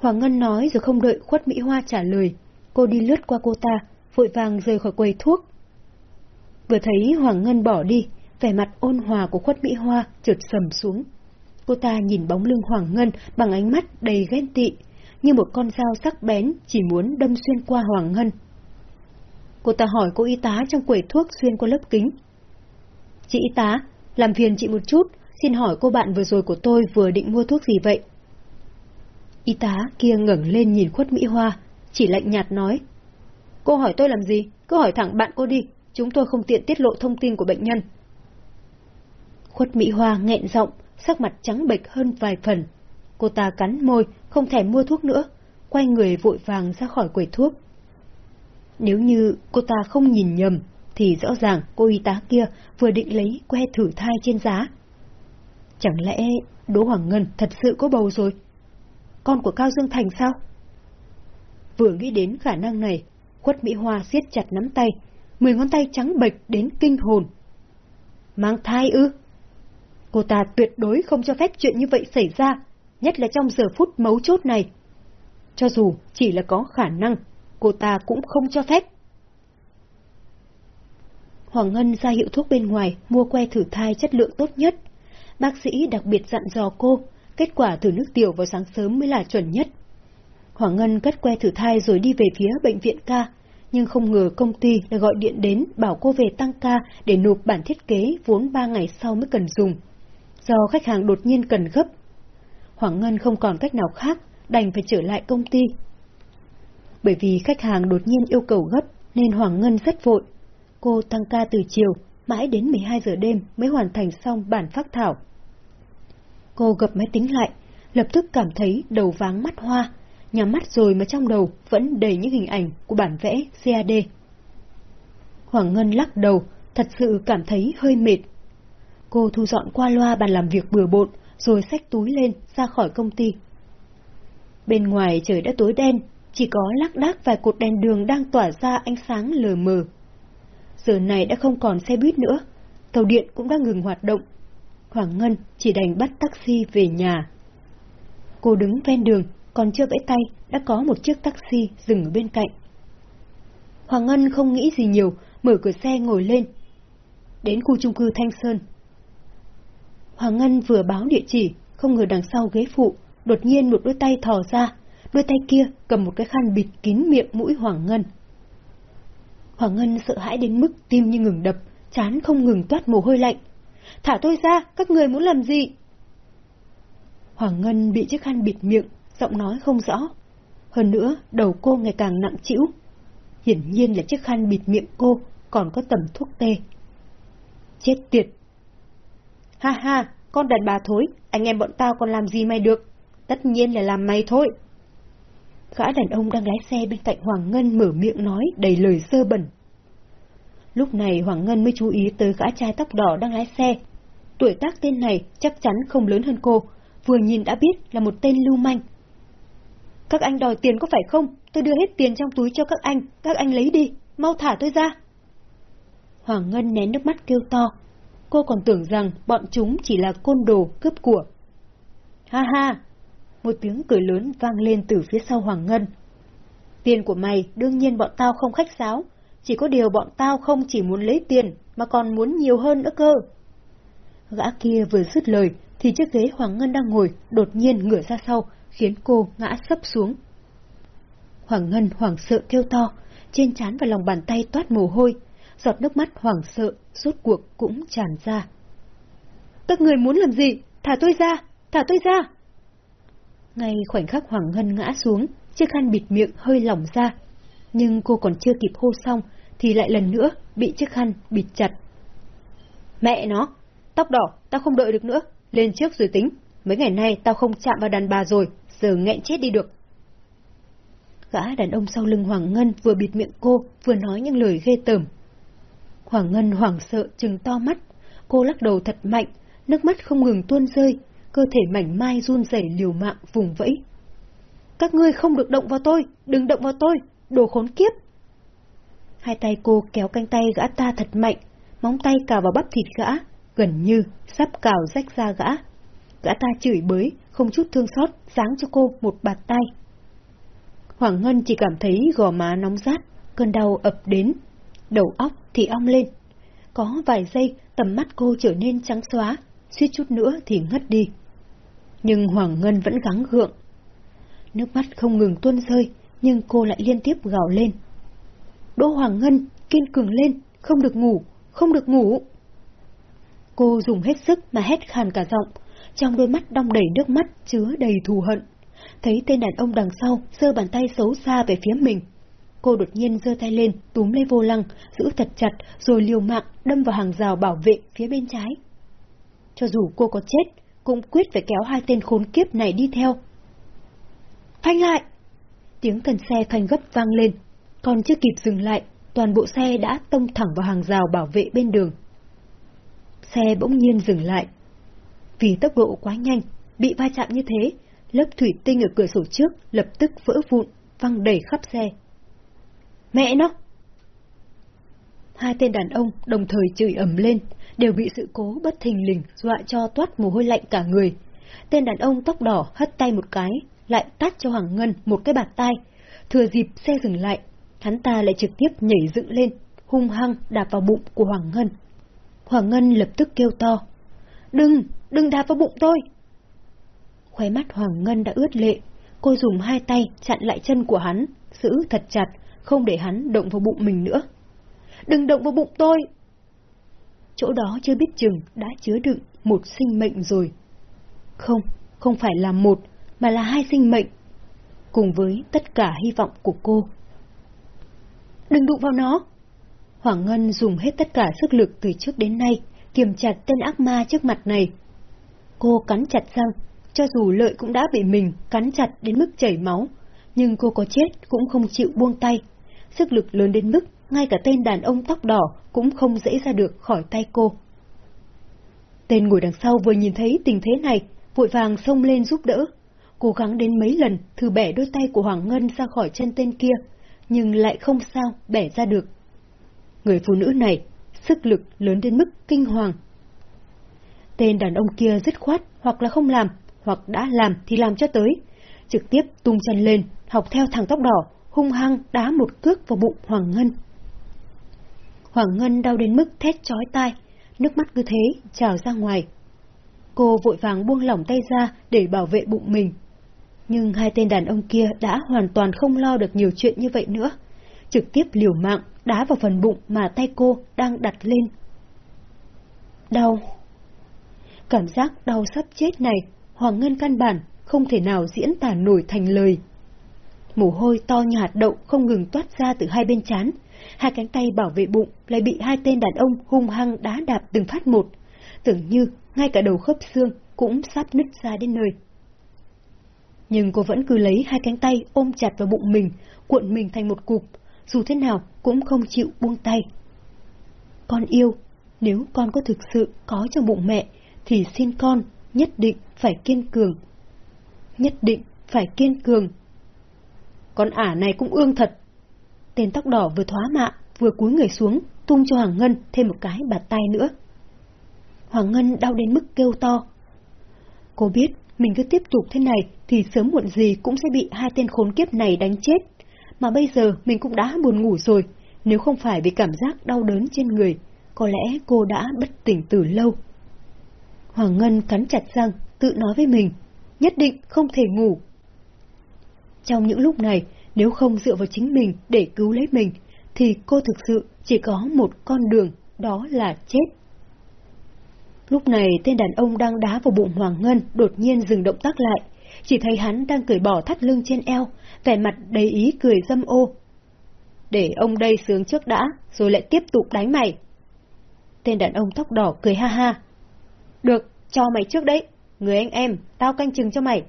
Hoàng Ngân nói rồi không đợi Khuất Mỹ Hoa trả lời, cô đi lướt qua cô ta, vội vàng rời khỏi quầy thuốc. Vừa thấy Hoàng Ngân bỏ đi, vẻ mặt ôn hòa của Khuất Mỹ Hoa trượt sầm xuống. Cô ta nhìn bóng lưng Hoàng Ngân bằng ánh mắt đầy ghen tị, như một con dao sắc bén chỉ muốn đâm xuyên qua Hoàng Ngân. Cô ta hỏi cô y tá trong quầy thuốc xuyên qua lớp kính. Chị y tá, làm phiền chị một chút, xin hỏi cô bạn vừa rồi của tôi vừa định mua thuốc gì vậy? Y tá kia ngẩng lên nhìn khuất Mỹ Hoa, chỉ lạnh nhạt nói. Cô hỏi tôi làm gì? Cứ hỏi thẳng bạn cô đi, chúng tôi không tiện tiết lộ thông tin của bệnh nhân. Khuất Mỹ Hoa nghẹn giọng, sắc mặt trắng bệch hơn vài phần. Cô ta cắn môi, không thèm mua thuốc nữa, quay người vội vàng ra khỏi quầy thuốc. Nếu như cô ta không nhìn nhầm, thì rõ ràng cô y tá kia vừa định lấy que thử thai trên giá. Chẳng lẽ Đỗ Hoàng Ngân thật sự có bầu rồi? Con của Cao Dương Thành sao? Vừa nghĩ đến khả năng này, khuất Mỹ Hoa siết chặt nắm tay, mười ngón tay trắng bệch đến kinh hồn. Mang thai ư? Cô ta tuyệt đối không cho phép chuyện như vậy xảy ra, nhất là trong giờ phút mấu chốt này. Cho dù chỉ là có khả năng, cô ta cũng không cho phép. Hoàng Ngân ra hiệu thuốc bên ngoài mua que thử thai chất lượng tốt nhất. Bác sĩ đặc biệt dặn dò cô, kết quả thử nước tiểu vào sáng sớm mới là chuẩn nhất. Hoàng Ngân cất que thử thai rồi đi về phía bệnh viện ca, nhưng không ngờ công ty đã gọi điện đến bảo cô về tăng ca để nộp bản thiết kế vốn ba ngày sau mới cần dùng. Do khách hàng đột nhiên cần gấp. Hoàng Ngân không còn cách nào khác, đành phải trở lại công ty. Bởi vì khách hàng đột nhiên yêu cầu gấp nên Hoàng Ngân rất vội. Cô tăng ca từ chiều, mãi đến 12 giờ đêm mới hoàn thành xong bản phác thảo. Cô gập máy tính lại, lập tức cảm thấy đầu váng mắt hoa, nhắm mắt rồi mà trong đầu vẫn đầy những hình ảnh của bản vẽ CAD. Hoàng Ngân lắc đầu, thật sự cảm thấy hơi mệt. Cô thu dọn qua loa bàn làm việc bừa bộn, rồi xách túi lên ra khỏi công ty. Bên ngoài trời đã tối đen, chỉ có lác đác vài cột đèn đường đang tỏa ra ánh sáng lờ mờ. Giờ này đã không còn xe buýt nữa, tàu điện cũng đã ngừng hoạt động. Hoàng Ngân chỉ đành bắt taxi về nhà. Cô đứng ven đường, còn chưa vẫy tay, đã có một chiếc taxi dừng ở bên cạnh. Hoàng Ngân không nghĩ gì nhiều, mở cửa xe ngồi lên. Đến khu trung cư Thanh Sơn. Hoàng Ngân vừa báo địa chỉ, không ngờ đằng sau ghế phụ, đột nhiên một đôi tay thò ra, đôi tay kia cầm một cái khăn bịt kín miệng mũi Hoàng Ngân. Hoàng Ngân sợ hãi đến mức tim như ngừng đập, chán không ngừng toát mồ hôi lạnh. Thả tôi ra, các người muốn làm gì? Hoàng Ngân bị chiếc khăn bịt miệng, giọng nói không rõ. Hơn nữa, đầu cô ngày càng nặng trĩu. Hiển nhiên là chiếc khăn bịt miệng cô còn có tầm thuốc tê. Chết tiệt! Ha ha, con đàn bà thối, anh em bọn tao còn làm gì mày được? Tất nhiên là làm mày thôi. Gã đàn ông đang lái xe bên cạnh Hoàng Ngân mở miệng nói đầy lời sơ bẩn. Lúc này Hoàng Ngân mới chú ý tới gã trai tóc đỏ đang lái xe. Tuổi tác tên này chắc chắn không lớn hơn cô, vừa nhìn đã biết là một tên lưu manh. Các anh đòi tiền có phải không? Tôi đưa hết tiền trong túi cho các anh, các anh lấy đi, mau thả tôi ra. Hoàng Ngân nén nước mắt kêu to. Cô còn tưởng rằng bọn chúng chỉ là côn đồ cướp của. Ha ha, một tiếng cười lớn vang lên từ phía sau Hoàng Ngân. Tiền của mày đương nhiên bọn tao không khách sáo, chỉ có điều bọn tao không chỉ muốn lấy tiền mà còn muốn nhiều hơn nữa cơ. Gã kia vừa dứt lời, thì chiếc ghế Hoàng Ngân đang ngồi đột nhiên ngửa ra sau, khiến cô ngã sấp xuống. Hoàng Ngân hoảng sợ kêu to, trên trán và lòng bàn tay toát mồ hôi, giọt nước mắt hoảng sợ, rốt cuộc cũng tràn ra. Các người muốn làm gì? Thả tôi ra! Thả tôi ra! Ngay khoảnh khắc Hoàng Ngân ngã xuống, chiếc khăn bịt miệng hơi lỏng ra. Nhưng cô còn chưa kịp hô xong, thì lại lần nữa bị chiếc khăn bịt chặt. Mẹ nó! Tóc đỏ, tao không đợi được nữa, lên trước rồi tính. Mấy ngày nay tao không chạm vào đàn bà rồi, giờ nghẹn chết đi được. Gã đàn ông sau lưng Hoàng Ngân vừa bịt miệng cô, vừa nói những lời ghê tởm. Hoàng Ngân hoảng sợ trừng to mắt, cô lắc đầu thật mạnh, nước mắt không ngừng tuôn rơi, cơ thể mảnh mai run rẩy liều mạng vùng vẫy. Các ngươi không được động vào tôi, đừng động vào tôi, đồ khốn kiếp. Hai tay cô kéo canh tay gã ta thật mạnh, móng tay cào vào bắp thịt gã, gần như sắp cào rách ra gã. Gã ta chửi bới, không chút thương xót, giáng cho cô một bạt tay. Hoàng Ngân chỉ cảm thấy gò má nóng rát, cơn đau ập đến, đầu óc thì ong lên. Có vài giây tầm mắt cô trở nên trắng xóa, suýt chút nữa thì ngất đi. Nhưng Hoàng Ngân vẫn gắng gượng. Nước mắt không ngừng tuôn rơi, nhưng cô lại liên tiếp gào lên. Đỗ Hoàng Ngân, kiên cường lên, không được ngủ, không được ngủ. Cô dùng hết sức mà hét khàn cả giọng, trong đôi mắt đong đầy nước mắt chứa đầy thù hận. Thấy tên đàn ông đằng sau giơ bàn tay xấu xa về phía mình. Cô đột nhiên giơ tay lên, túm lấy vô lăng, giữ thật chặt, rồi liều mạng đâm vào hàng rào bảo vệ phía bên trái. Cho dù cô có chết, cũng quyết phải kéo hai tên khốn kiếp này đi theo. Phanh lại! Tiếng cần xe phanh gấp vang lên, còn chưa kịp dừng lại, toàn bộ xe đã tông thẳng vào hàng rào bảo vệ bên đường. Xe bỗng nhiên dừng lại. Vì tốc độ quá nhanh, bị va chạm như thế, lớp thủy tinh ở cửa sổ trước lập tức vỡ vụn, văng đầy khắp xe. Mẹ nó! Hai tên đàn ông đồng thời chửi ầm lên, đều bị sự cố bất thình lình dọa cho toát mồ hôi lạnh cả người. Tên đàn ông tóc đỏ hất tay một cái, lại tát cho Hoàng Ngân một cái bạt tay. Thừa dịp xe dừng lại, hắn ta lại trực tiếp nhảy dựng lên, hung hăng đạp vào bụng của Hoàng Ngân. Hoàng Ngân lập tức kêu to. Đừng, đừng đạp vào bụng tôi. Khóe mắt Hoàng Ngân đã ướt lệ, cô dùng hai tay chặn lại chân của hắn, giữ thật chặt, không để hắn động vào bụng mình nữa. Đừng động vào bụng tôi! Chỗ đó chưa biết chừng đã chứa đựng một sinh mệnh rồi. Không, không phải là một, mà là hai sinh mệnh, cùng với tất cả hy vọng của cô. Đừng đụng vào nó! Hoàng Ngân dùng hết tất cả sức lực từ trước đến nay, kiềm chặt tên ác ma trước mặt này. Cô cắn chặt răng, cho dù lợi cũng đã bị mình cắn chặt đến mức chảy máu, nhưng cô có chết cũng không chịu buông tay. Sức lực lớn đến mức ngay cả tên đàn ông tóc đỏ cũng không dễ ra được khỏi tay cô. Tên ngồi đằng sau vừa nhìn thấy tình thế này, vội vàng xông lên giúp đỡ. Cố gắng đến mấy lần thử bẻ đôi tay của Hoàng Ngân ra khỏi chân tên kia, nhưng lại không sao bẻ ra được. Người phụ nữ này, sức lực lớn đến mức kinh hoàng. Tên đàn ông kia dứt khoát, hoặc là không làm, hoặc đã làm thì làm cho tới. Trực tiếp tung chân lên, học theo thằng tóc đỏ, hung hăng đá một cước vào bụng Hoàng Ngân. Hoàng Ngân đau đến mức thét chói tai, nước mắt cứ thế trào ra ngoài. Cô vội vàng buông lỏng tay ra để bảo vệ bụng mình. Nhưng hai tên đàn ông kia đã hoàn toàn không lo được nhiều chuyện như vậy nữa. Trực tiếp liều mạng đá vào phần bụng mà tay cô đang đặt lên. Đau. Cảm giác đau sắp chết này, Hoàng Ngân căn bản không thể nào diễn tả nổi thành lời. Mồ hôi to như hạt đậu không ngừng toát ra từ hai bên chán, hai cánh tay bảo vệ bụng lại bị hai tên đàn ông hung hăng đá đạp từng phát một, tưởng như ngay cả đầu khớp xương cũng sắp nứt ra đến nơi. Nhưng cô vẫn cứ lấy hai cánh tay ôm chặt vào bụng mình, cuộn mình thành một cục, dù thế nào cũng không chịu buông tay. Con yêu, nếu con có thực sự có trong bụng mẹ, thì xin con nhất định phải kiên cường. Nhất định phải kiên cường. Con ả này cũng ương thật. Tên tóc đỏ vừa thoá mạ, vừa cúi người xuống, tung cho Hoàng Ngân thêm một cái bạt tay nữa. Hoàng Ngân đau đến mức kêu to. Cô biết, mình cứ tiếp tục thế này thì sớm muộn gì cũng sẽ bị hai tên khốn kiếp này đánh chết. Mà bây giờ mình cũng đã buồn ngủ rồi, nếu không phải vì cảm giác đau đớn trên người, có lẽ cô đã bất tỉnh từ lâu. Hoàng Ngân cắn chặt răng, tự nói với mình, nhất định không thể ngủ. Trong những lúc này, nếu không dựa vào chính mình để cứu lấy mình, thì cô thực sự chỉ có một con đường, đó là chết. Lúc này tên đàn ông đang đá vào bụng Hoàng Ngân đột nhiên dừng động tác lại, chỉ thấy hắn đang cởi bỏ thắt lưng trên eo, vẻ mặt đầy ý cười dâm ô. Để ông đây sướng trước đã, rồi lại tiếp tục đánh mày. Tên đàn ông tóc đỏ cười ha ha. Được, cho mày trước đấy, người anh em, tao canh chừng cho mày.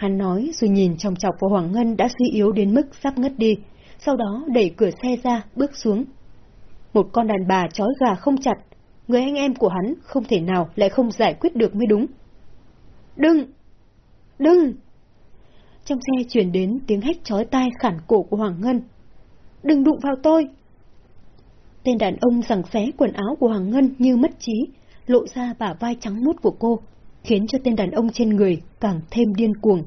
Hắn nói rồi nhìn trong chọc vào Hoàng Ngân đã suy yếu đến mức sắp ngất đi, sau đó đẩy cửa xe ra, bước xuống. Một con đàn bà trói gà không chặt, người anh em của hắn không thể nào lại không giải quyết được mới đúng. Đừng! Đừng! Trong xe chuyển đến tiếng hét chói tai khản cổ của Hoàng Ngân. Đừng đụng vào tôi! Tên đàn ông giằng xé quần áo của Hoàng Ngân như mất trí, lộ ra bả vai trắng mút của cô, khiến cho tên đàn ông trên người càng thêm điên cuồng.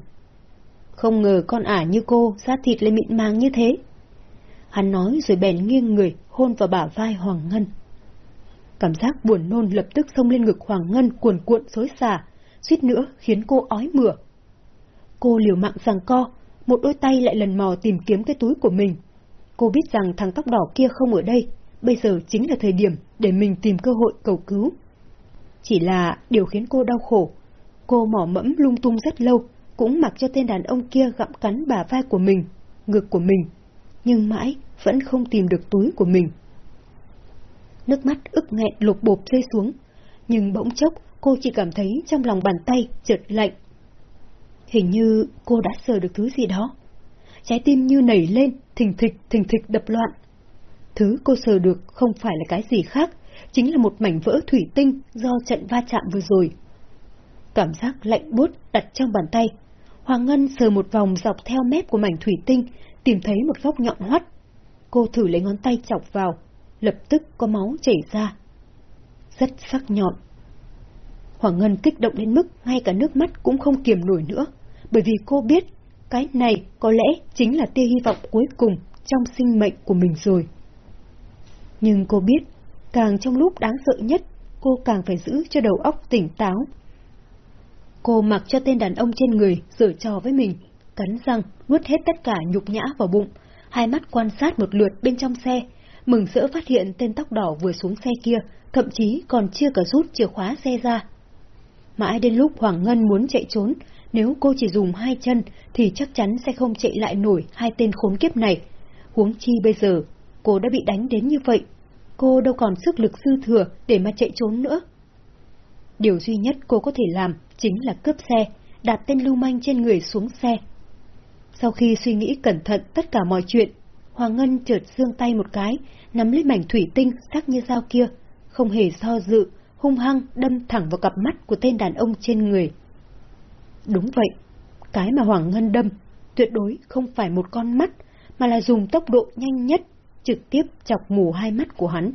Không ngờ con ả như cô, da thịt lại mịn màng như thế. Hắn nói rồi bèn nghiêng người, hôn vào bả vai Hoàng Ngân. Cảm giác buồn nôn lập tức xông lên ngực Hoàng Ngân cuồn cuộn xối xả, suýt nữa khiến cô ói mửa. Cô liều mạng rằng co, một đôi tay lại lần mò tìm kiếm cái túi của mình. Cô biết rằng thằng tóc đỏ kia không ở đây, bây giờ chính là thời điểm để mình tìm cơ hội cầu cứu. Chỉ là điều khiến cô đau khổ. Cô mỏ mẫm lung tung rất lâu, cũng mặc cho tên đàn ông kia gặm cắn bả vai của mình, ngực của mình, nhưng mãi vẫn không tìm được túi của mình. Nước mắt ức nghẹn lục bộp rơi xuống, nhưng bỗng chốc cô chỉ cảm thấy trong lòng bàn tay chợt lạnh. Hình như cô đã sờ được thứ gì đó. Trái tim như nảy lên, thình thịch, thình thịch đập loạn. Thứ cô sờ được không phải là cái gì khác, chính là một mảnh vỡ thủy tinh do trận va chạm vừa rồi. Cảm giác lạnh buốt đặt trong bàn tay. Hoàng Ngân sờ một vòng dọc theo mép của mảnh thủy tinh, tìm thấy một góc nhọn hoắt. Cô thử lấy ngón tay chọc vào, lập tức có máu chảy ra. Rất sắc nhọn. Hoàng Ngân kích động đến mức ngay cả nước mắt cũng không kiềm nổi nữa, bởi vì cô biết cái này có lẽ chính là tia hy vọng cuối cùng trong sinh mệnh của mình rồi. Nhưng cô biết, càng trong lúc đáng sợ nhất, cô càng phải giữ cho đầu óc tỉnh táo. Cô mặc cho tên đàn ông trên người giở trò với mình, cắn răng, nuốt hết tất cả nhục nhã vào bụng, hai mắt quan sát một lượt bên trong xe, mừng rỡ phát hiện tên tóc đỏ vừa xuống xe kia, thậm chí còn chưa cả rút chìa khóa xe ra. Mãi đến lúc Hoàng Ngân muốn chạy trốn, nếu cô chỉ dùng hai chân thì chắc chắn sẽ không chạy lại nổi hai tên khốn kiếp này. Huống chi bây giờ, cô đã bị đánh đến như vậy, cô đâu còn sức lực dư thừa để mà chạy trốn nữa. Điều duy nhất cô có thể làm chính là cướp xe, đặt tên lưu manh trên người xuống xe. Sau khi suy nghĩ cẩn thận tất cả mọi chuyện, Hoàng Ngân chợt dương tay một cái, nắm lấy mảnh thủy tinh sắc như dao kia, không hề do dự, hung hăng đâm thẳng vào cặp mắt của tên đàn ông trên người. Đúng vậy, cái mà Hoàng Ngân đâm tuyệt đối không phải một con mắt, mà là dùng tốc độ nhanh nhất, trực tiếp chọc mù hai mắt của hắn.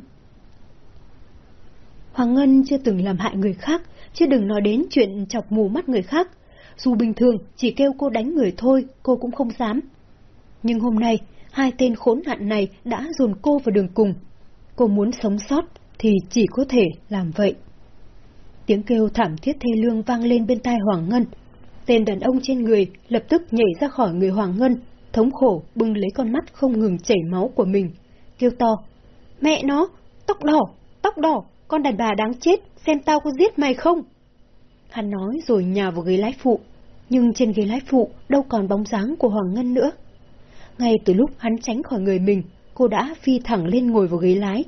Hoàng Ngân chưa từng làm hại người khác, chứ đừng nói đến chuyện chọc mù mắt người khác. Dù bình thường chỉ kêu cô đánh người thôi, cô cũng không dám. Nhưng hôm nay, hai tên khốn nạn này đã dồn cô vào đường cùng. Cô muốn sống sót thì chỉ có thể làm vậy. Tiếng kêu thảm thiết thê lương vang lên bên tai Hoàng Ngân. Tên đàn ông trên người lập tức nhảy ra khỏi người Hoàng Ngân, thống khổ bưng lấy con mắt không ngừng chảy máu của mình, kêu to. Mẹ nó, tóc đỏ, tóc đỏ, con đàn bà đáng chết, xem tao có giết mày không? Hắn nói rồi nhào vào ghế lái phụ, nhưng trên ghế lái phụ đâu còn bóng dáng của Hoàng Ngân nữa. Ngay từ lúc hắn tránh khỏi người mình, cô đã phi thẳng lên ngồi vào ghế lái.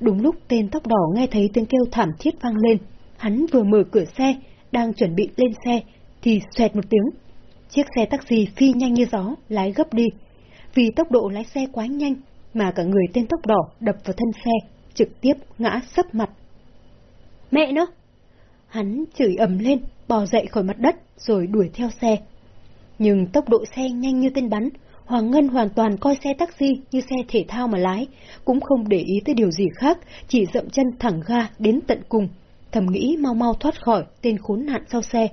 Đúng lúc tên tóc đỏ nghe thấy tiếng kêu thảm thiết vang lên, hắn vừa mở cửa xe, đang chuẩn bị lên xe, thì xoẹt một tiếng. Chiếc xe taxi phi nhanh như gió, lái gấp đi. Vì tốc độ lái xe quá nhanh, mà cả người tên tóc đỏ đập vào thân xe, trực tiếp ngã sấp mặt. Mẹ nó! Hắn chửi ầm lên, bò dậy khỏi mặt đất, rồi đuổi theo xe. Nhưng tốc độ xe nhanh như tên bắn, Hoàng Ngân hoàn toàn coi xe taxi như xe thể thao mà lái, cũng không để ý tới điều gì khác, chỉ dậm chân thẳng ga đến tận cùng, thầm nghĩ mau mau thoát khỏi tên khốn nạn sau xe.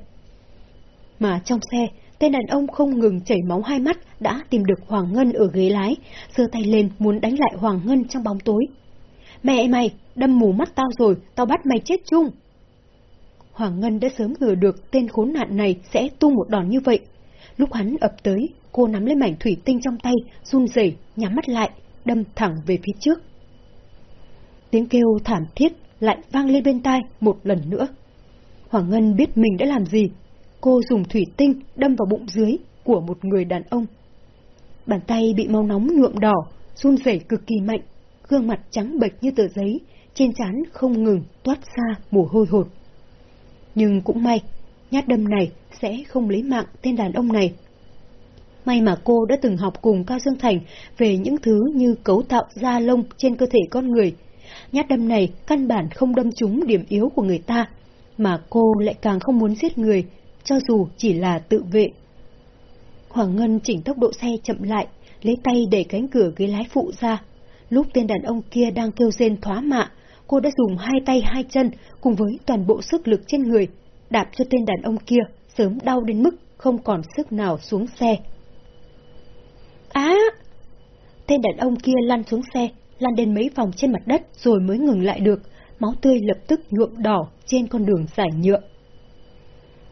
Mà trong xe, tên đàn ông không ngừng chảy máu hai mắt đã tìm được Hoàng Ngân ở ghế lái, giơ tay lên muốn đánh lại Hoàng Ngân trong bóng tối. Mẹ mày, đâm mù mắt tao rồi, tao bắt mày chết chung. Hoàng Ngân đã sớm ngờ được tên khốn nạn này sẽ tung một đòn như vậy. Lúc hắn ập tới, cô nắm lấy mảnh thủy tinh trong tay, run rẩy, nhắm mắt lại, đâm thẳng về phía trước. Tiếng kêu thảm thiết lại vang lên bên tai một lần nữa. Hoàng Ngân biết mình đã làm gì. Cô dùng thủy tinh đâm vào bụng dưới của một người đàn ông. Bàn tay bị máu nóng nhuộm đỏ, run rẩy cực kỳ mạnh, gương mặt trắng bệch như tờ giấy, trên trán không ngừng toát ra mồ hôi hột. Nhưng cũng may, nhát đâm này sẽ không lấy mạng tên đàn ông này. May mà cô đã từng học cùng Cao Dương Thành về những thứ như cấu tạo da lông trên cơ thể con người. Nhát đâm này căn bản không đâm trúng điểm yếu của người ta, mà cô lại càng không muốn giết người, cho dù chỉ là tự vệ. Hoàng Ngân chỉnh tốc độ xe chậm lại, lấy tay đẩy cánh cửa ghế lái phụ ra. Lúc tên đàn ông kia đang kêu rên thoá mạ, cô đã dùng hai tay hai chân cùng với toàn bộ sức lực trên người, đạp cho tên đàn ông kia sớm đau đến mức không còn sức nào xuống xe. Á! Tên đàn ông kia lăn xuống xe, lăn đến mấy vòng trên mặt đất rồi mới ngừng lại được, máu tươi lập tức nhuộm đỏ trên con đường giải nhựa.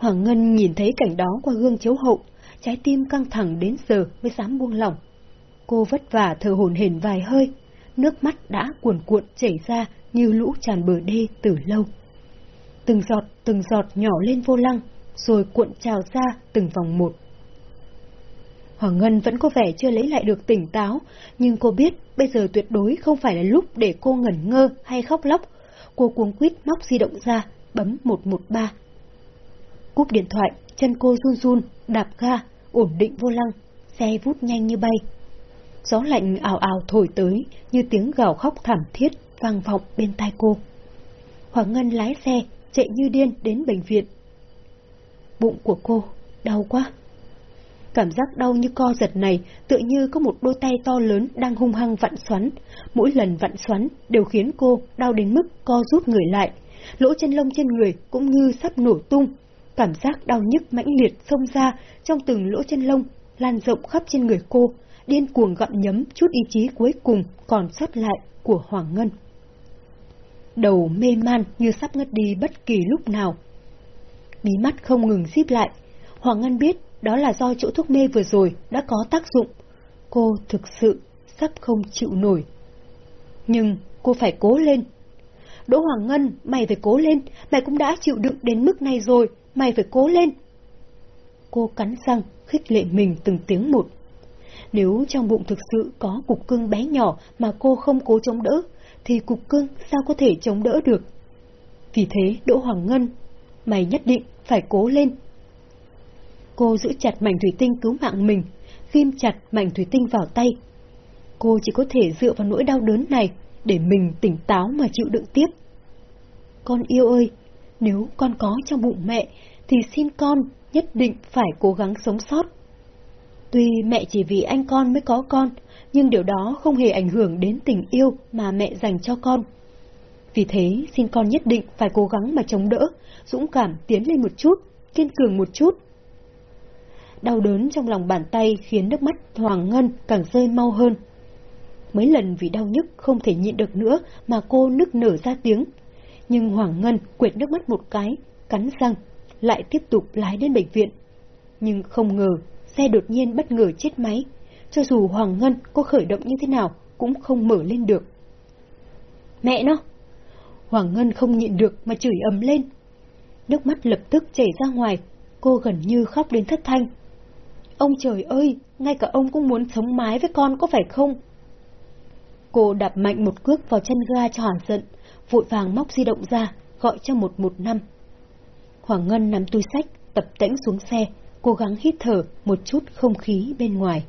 Hoàng Ngân nhìn thấy cảnh đó qua gương chiếu hậu, trái tim căng thẳng đến giờ mới dám buông lỏng. Cô vất vả thở hổn hển vài hơi, nước mắt đã cuồn cuộn chảy ra như lũ tràn bờ đê từ lâu. Từng giọt, từng giọt nhỏ lên vô lăng, rồi cuộn trào ra từng vòng một. Hoàng Ngân vẫn có vẻ chưa lấy lại được tỉnh táo, nhưng cô biết bây giờ tuyệt đối không phải là lúc để cô ngẩn ngơ hay khóc lóc. Cô cuống quýt móc di động ra, bấm 113. Cúp điện thoại, chân cô run run, đạp ga, ổn định vô lăng, xe vút nhanh như bay. Gió lạnh ảo ảo thổi tới, như tiếng gào khóc thảm thiết vang vọng bên tai cô. Hoàng Ngân lái xe, chạy như điên đến bệnh viện. Bụng của cô, đau quá. Cảm giác đau như co giật này tự như có một đôi tay to lớn đang hung hăng vặn xoắn. Mỗi lần vặn xoắn đều khiến cô đau đến mức co rút người lại. Lỗ chân lông trên người cũng như sắp nổ tung. Cảm giác đau nhức mãnh liệt xông ra trong từng lỗ chân lông, lan rộng khắp trên người cô, điên cuồng gặm nhấm chút ý chí cuối cùng còn sót lại của Hoàng Ngân. Đầu mê man như sắp ngất đi bất kỳ lúc nào. Bí mắt không ngừng díp lại. Hoàng Ngân biết đó là do chỗ thuốc mê vừa rồi đã có tác dụng. Cô thực sự sắp không chịu nổi. Nhưng cô phải cố lên. Đỗ Hoàng Ngân, mày phải cố lên, mày cũng đã chịu đựng đến mức này rồi, mày phải cố lên. Cô cắn răng, khích lệ mình từng tiếng một. Nếu trong bụng thực sự có cục cưng bé nhỏ mà cô không cố chống đỡ, thì cục cưng sao có thể chống đỡ được? Vì thế, Đỗ Hoàng Ngân, mày nhất định phải cố lên. Cô giữ chặt mảnh thủy tinh cứu mạng mình, ghim chặt mảnh thủy tinh vào tay. Cô chỉ có thể dựa vào nỗi đau đớn này để mình tỉnh táo mà chịu đựng tiếp. Con yêu ơi, nếu con có trong bụng mẹ, thì xin con nhất định phải cố gắng sống sót. Tuy mẹ chỉ vì anh con mới có con, nhưng điều đó không hề ảnh hưởng đến tình yêu mà mẹ dành cho con. Vì thế, xin con nhất định phải cố gắng mà chống đỡ, dũng cảm tiến lên một chút, kiên cường một chút. Đau đớn trong lòng bàn tay khiến nước mắt Hoàng Ngân càng rơi mau hơn. Mấy lần vì đau nhức không thể nhịn được nữa mà cô nức nở ra tiếng. Nhưng Hoàng Ngân quệt nước mắt một cái, cắn răng, lại tiếp tục lái đến bệnh viện. Nhưng không ngờ, xe đột nhiên bất ngờ chết máy. Cho dù Hoàng Ngân có khởi động như thế nào, cũng không mở lên được. Mẹ nó! Hoàng Ngân không nhịn được mà chửi ầm lên. Nước mắt lập tức chảy ra ngoài, cô gần như khóc đến thất thanh. Ông trời ơi, ngay cả ông cũng muốn sống mái với con có phải không? Cô đạp mạnh một cước vào chân ga cho hàn giận, vội vàng móc di động ra, gọi cho một một năm. Hoàng Ngân nắm túi sách, tập tễnh xuống xe, cố gắng hít thở một chút không khí bên ngoài.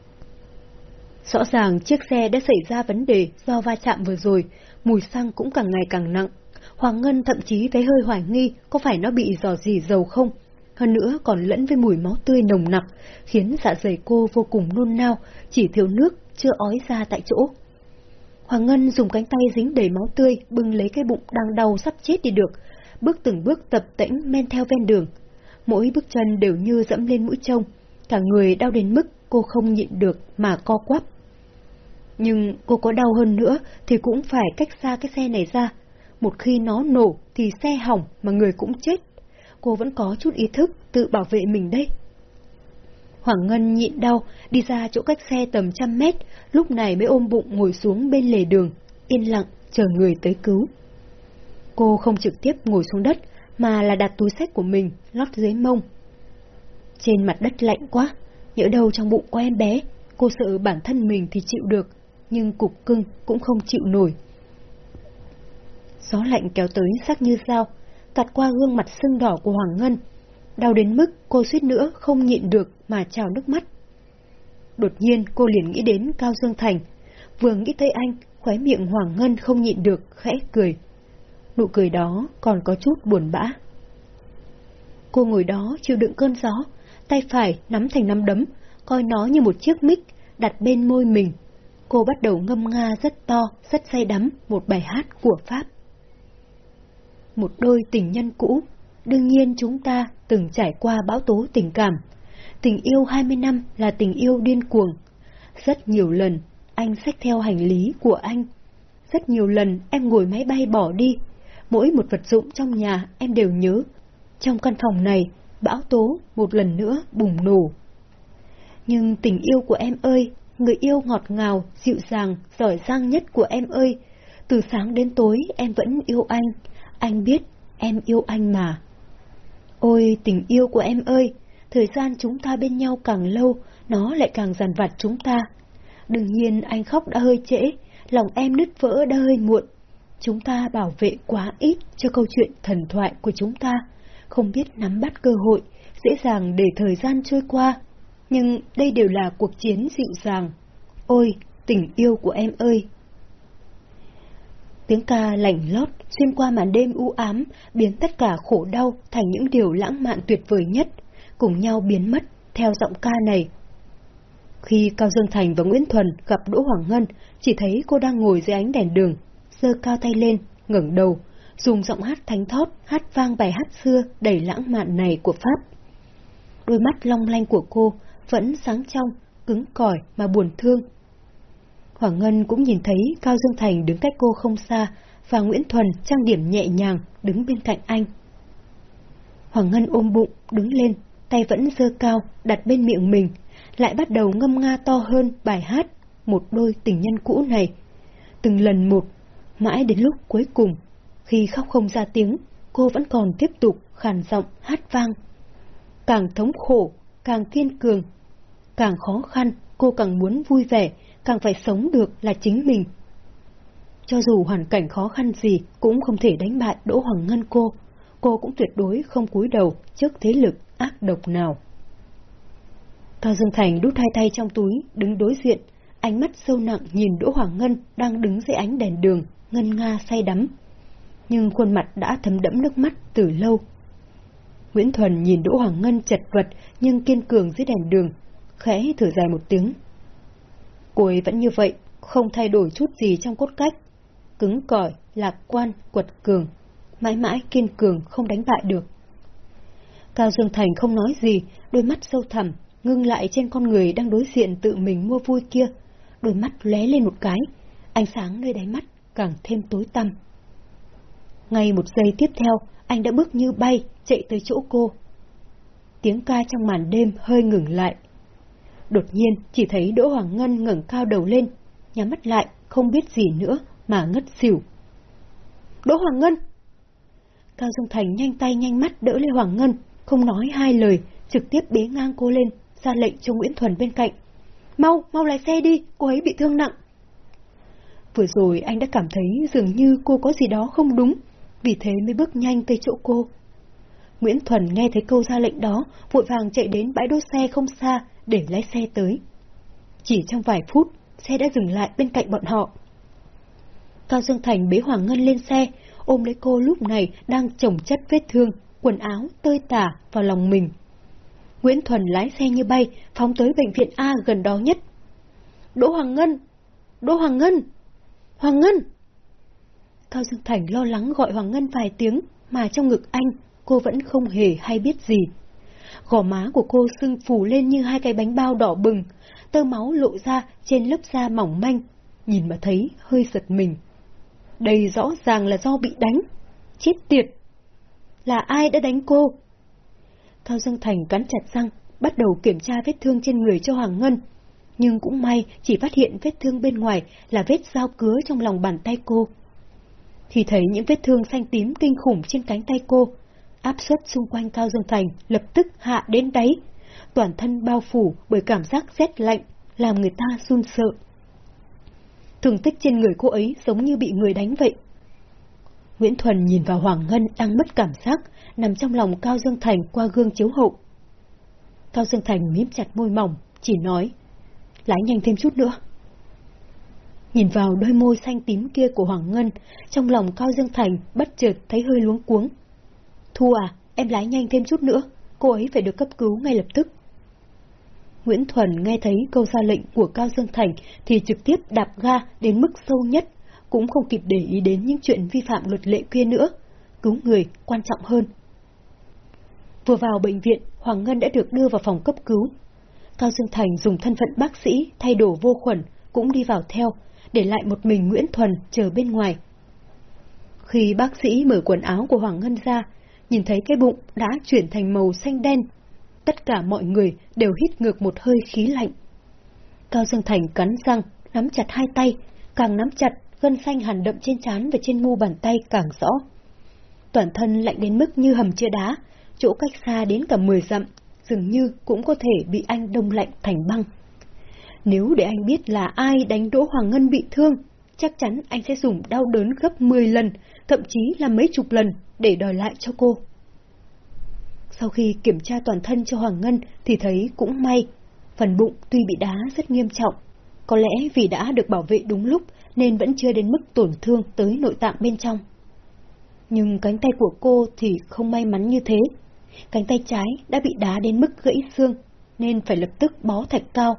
Rõ ràng chiếc xe đã xảy ra vấn đề do va chạm vừa rồi, mùi xăng cũng càng ngày càng nặng. Hoàng Ngân thậm chí thấy hơi hoài nghi có phải nó bị dò dỉ dầu không. Hơn nữa còn lẫn với mùi máu tươi nồng nặc, khiến dạ dày cô vô cùng nôn nao, chỉ thiếu nước, chưa ói ra tại chỗ. Hoàng Ngân dùng cánh tay dính đầy máu tươi, bưng lấy cái bụng đang đau sắp chết đi được, bước từng bước tập tễnh men theo ven đường. Mỗi bước chân đều như dẫm lên mũi trông, cả người đau đến mức cô không nhịn được mà co quắp. Nhưng cô có đau hơn nữa thì cũng phải cách xa cái xe này ra. Một khi nó nổ thì xe hỏng mà người cũng chết. cô vẫn có chút ý thức tự bảo vệ mình đây. Hoàng Ngân nhịn đau, đi ra chỗ cách xe tầm trăm mét, lúc này mới ôm bụng ngồi xuống bên lề đường, yên lặng, chờ người tới cứu. Cô không trực tiếp ngồi xuống đất, mà là đặt túi sách của mình lót dưới mông. Trên mặt đất lạnh quá, nhỡ đâu trong bụng có em bé, cô sợ bản thân mình thì chịu được, nhưng cục cưng cũng không chịu nổi. Gió lạnh kéo tới sắc như dao, cạt qua gương mặt sưng đỏ của Hoàng Ngân. Đau đến mức cô suýt nữa không nhịn được mà trào nước mắt. Đột nhiên cô liền nghĩ đến Cao Dương Thành. Vừa nghĩ tới anh, khóe miệng Hoàng Ngân không nhịn được, khẽ cười. Nụ cười đó còn có chút buồn bã. Cô ngồi đó chịu đựng cơn gió, tay phải nắm thành nắm đấm, coi nó như một chiếc mic đặt bên môi mình. Cô bắt đầu ngâm nga rất to, rất say đắm một bài hát của Pháp. Một đôi tình nhân cũ, đương nhiên chúng ta từng trải qua bão tố tình cảm. Tình yêu 20 năm là tình yêu điên cuồng. Rất nhiều lần, anh xách theo hành lý của anh. Rất nhiều lần em ngồi máy bay bỏ đi. Mỗi một vật dụng trong nhà em đều nhớ. Trong căn phòng này, bão tố một lần nữa bùng nổ. Nhưng tình yêu của em ơi, người yêu ngọt ngào, dịu dàng, giỏi giang nhất của em ơi, từ sáng đến tối em vẫn yêu anh, anh biết em yêu anh mà. Ôi tình yêu của em ơi, thời gian chúng ta bên nhau càng lâu, nó lại càng giàn vặt chúng ta. Đương nhiên anh khóc đã hơi trễ, lòng em nứt vỡ đã hơi muộn. Chúng ta bảo vệ quá ít cho câu chuyện thần thoại của chúng ta, không biết nắm bắt cơ hội, dễ dàng để thời gian trôi qua. Nhưng đây đều là cuộc chiến dịu dàng. Ôi, tình yêu của em ơi! Tiếng ca lạnh lót xuyên qua màn đêm u ám, biến tất cả khổ đau thành những điều lãng mạn tuyệt vời nhất, cùng nhau biến mất theo giọng ca này. Khi Cao Dương Thành và Nguyễn Thuần gặp Đỗ Hoàng Ngân, chỉ thấy cô đang ngồi dưới ánh đèn đường, giơ cao tay lên, ngẩng đầu, dùng giọng hát thánh thót hát vang bài hát xưa đầy lãng mạn này của Pháp. Đôi mắt long lanh của cô vẫn sáng trong, cứng cỏi mà buồn thương. Hoàng Ngân cũng nhìn thấy Cao Dương Thành đứng cách cô không xa và Nguyễn Thuần trang điểm nhẹ nhàng đứng bên cạnh anh. Hoàng Ngân ôm bụng, đứng lên, tay vẫn dơ cao, đặt bên miệng mình, lại bắt đầu ngâm nga to hơn bài hát Một đôi tình nhân cũ này. Từng lần một, mãi đến lúc cuối cùng, khi khóc không ra tiếng, cô vẫn còn tiếp tục khàn giọng hát vang. Càng thống khổ, càng kiên cường, càng khó khăn, cô càng muốn vui vẻ, càng phải sống được là chính mình. Cho dù hoàn cảnh khó khăn gì cũng không thể đánh bại Đỗ Hoàng Ngân cô, cô cũng tuyệt đối không cúi đầu trước thế lực ác độc nào. Cao Dương Thành đút hai tay trong túi, đứng đối diện, ánh mắt sâu nặng nhìn Đỗ Hoàng Ngân đang đứng dưới ánh đèn đường, ngân nga say đắm. Nhưng khuôn mặt đã thấm đẫm nước mắt từ lâu. Nguyễn Thuần nhìn Đỗ Hoàng Ngân chật vật nhưng kiên cường dưới đèn đường, khẽ thở dài một tiếng. Cô ấy vẫn như vậy, không thay đổi chút gì trong cốt cách. Cứng cỏi, lạc quan, quật cường, mãi mãi kiên cường không đánh bại được. Cao Dương Thành không nói gì, đôi mắt sâu thẳm, ngưng lại trên con người đang đối diện tự mình mua vui kia. Đôi mắt lóe lên một cái, ánh sáng nơi đáy mắt càng thêm tối tăm. Ngay một giây tiếp theo, anh đã bước như bay, chạy tới chỗ cô. Tiếng ca trong màn đêm hơi ngừng lại. Đột nhiên, chỉ thấy Đỗ Hoàng Ngân ngẩng cao đầu lên, nhắm mắt lại, không biết gì nữa, mà ngất xỉu. Đỗ Hoàng Ngân! Cao Dương Thành nhanh tay nhanh mắt đỡ Lê Hoàng Ngân, không nói hai lời, trực tiếp bế ngang cô lên, ra lệnh cho Nguyễn Thuần bên cạnh. Mau, mau lái xe đi, cô ấy bị thương nặng. Vừa rồi anh đã cảm thấy dường như cô có gì đó không đúng, vì thế mới bước nhanh tới chỗ cô. Nguyễn Thuần nghe thấy câu ra lệnh đó, vội vàng chạy đến bãi đỗ xe không xa để lái xe tới. Chỉ trong vài phút, xe đã dừng lại bên cạnh bọn họ. Cao Dương Thành bế Hoàng Ngân lên xe, ôm lấy cô lúc này đang chồng chất vết thương, quần áo tơi tả vào lòng mình. Nguyễn Thuần lái xe như bay, phóng tới bệnh viện A gần đó nhất. Đỗ Hoàng Ngân! Đỗ Hoàng Ngân! Hoàng Ngân! Cao Dương Thành lo lắng gọi Hoàng Ngân vài tiếng, mà trong ngực anh, cô vẫn không hề hay biết gì. Gò má của cô sưng phù lên như hai cái bánh bao đỏ bừng, tơ máu lộ ra trên lớp da mỏng manh, nhìn mà thấy hơi giật mình. Đây rõ ràng là do bị đánh. Chết tiệt! Là ai đã đánh cô? Cao Dương Thành cắn chặt răng, bắt đầu kiểm tra vết thương trên người cho Hoàng Ngân. Nhưng cũng may chỉ phát hiện vết thương bên ngoài là vết dao cứa trong lòng bàn tay cô. Thì thấy những vết thương xanh tím kinh khủng trên cánh tay cô, áp suất xung quanh Cao Dương Thành lập tức hạ đến đáy, toàn thân bao phủ bởi cảm giác rét lạnh, làm người ta run sợ. Thương tích trên người cô ấy giống như bị người đánh vậy. Nguyễn Thuần nhìn vào Hoàng Ngân đang mất cảm giác, nằm trong lòng Cao Dương Thành qua gương chiếu hậu. Cao Dương Thành mím chặt môi mỏng, chỉ nói, lái nhanh thêm chút nữa. Nhìn vào đôi môi xanh tím kia của Hoàng Ngân, trong lòng Cao Dương Thành bất chợt thấy hơi luống cuống. Thu à, em lái nhanh thêm chút nữa, cô ấy phải được cấp cứu ngay lập tức. Nguyễn Thuần nghe thấy câu ra lệnh của Cao Dương Thành thì trực tiếp đạp ga đến mức sâu nhất, cũng không kịp để ý đến những chuyện vi phạm luật lệ kia nữa. Cứu người quan trọng hơn. Vừa vào bệnh viện, Hoàng Ngân đã được đưa vào phòng cấp cứu. Cao Dương Thành dùng thân phận bác sĩ thay đồ vô khuẩn, cũng đi vào theo, để lại một mình Nguyễn Thuần chờ bên ngoài. Khi bác sĩ mở quần áo của Hoàng Ngân ra, nhìn thấy cái bụng đã chuyển thành màu xanh đen. Tất cả mọi người đều hít ngược một hơi khí lạnh. Cao Dương Thành cắn răng, nắm chặt hai tay, càng nắm chặt, gân xanh hằn đậm trên trán và trên mu bàn tay càng rõ. Toàn thân lạnh đến mức như hầm chưa đá, chỗ cách xa đến cả mười dặm, dường như cũng có thể bị anh đông lạnh thành băng. Nếu để anh biết là ai đánh Đỗ Hoàng Ngân bị thương, chắc chắn anh sẽ dùng đau đớn gấp 10 lần, thậm chí là mấy chục lần để đòi lại cho cô. Sau khi kiểm tra toàn thân cho Hoàng Ngân thì thấy cũng may, phần bụng tuy bị đá rất nghiêm trọng, có lẽ vì đã được bảo vệ đúng lúc nên vẫn chưa đến mức tổn thương tới nội tạng bên trong. Nhưng cánh tay của cô thì không may mắn như thế. Cánh tay trái đã bị đá đến mức gãy xương, nên phải lập tức bó thạch cao.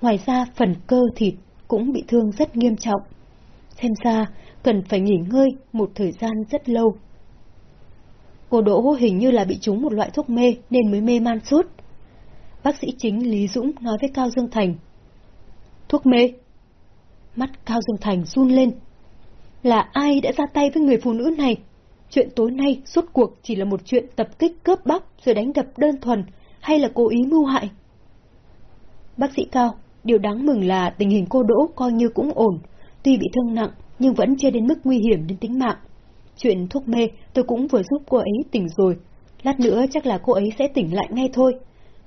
Ngoài ra phần cơ thịt cũng bị thương rất nghiêm trọng. Xem ra cần phải nghỉ ngơi một thời gian rất lâu. Cô Đỗ hình như là bị trúng một loại thuốc mê nên mới mê man suốt. Bác sĩ chính Lý Dũng nói với Cao Dương Thành. Thuốc mê? Mắt Cao Dương Thành run lên. Là ai đã ra tay với người phụ nữ này? Chuyện tối nay suốt cuộc chỉ là một chuyện tập kích cướp bóc rồi đánh đập đơn thuần, hay là cố ý mưu hại? Bác sĩ Cao, điều đáng mừng là tình hình cô Đỗ coi như cũng ổn, tuy bị thương nặng nhưng vẫn chưa đến mức nguy hiểm đến tính mạng. Chuyện thuốc mê tôi cũng vừa giúp cô ấy tỉnh rồi, lát nữa chắc là cô ấy sẽ tỉnh lại ngay thôi.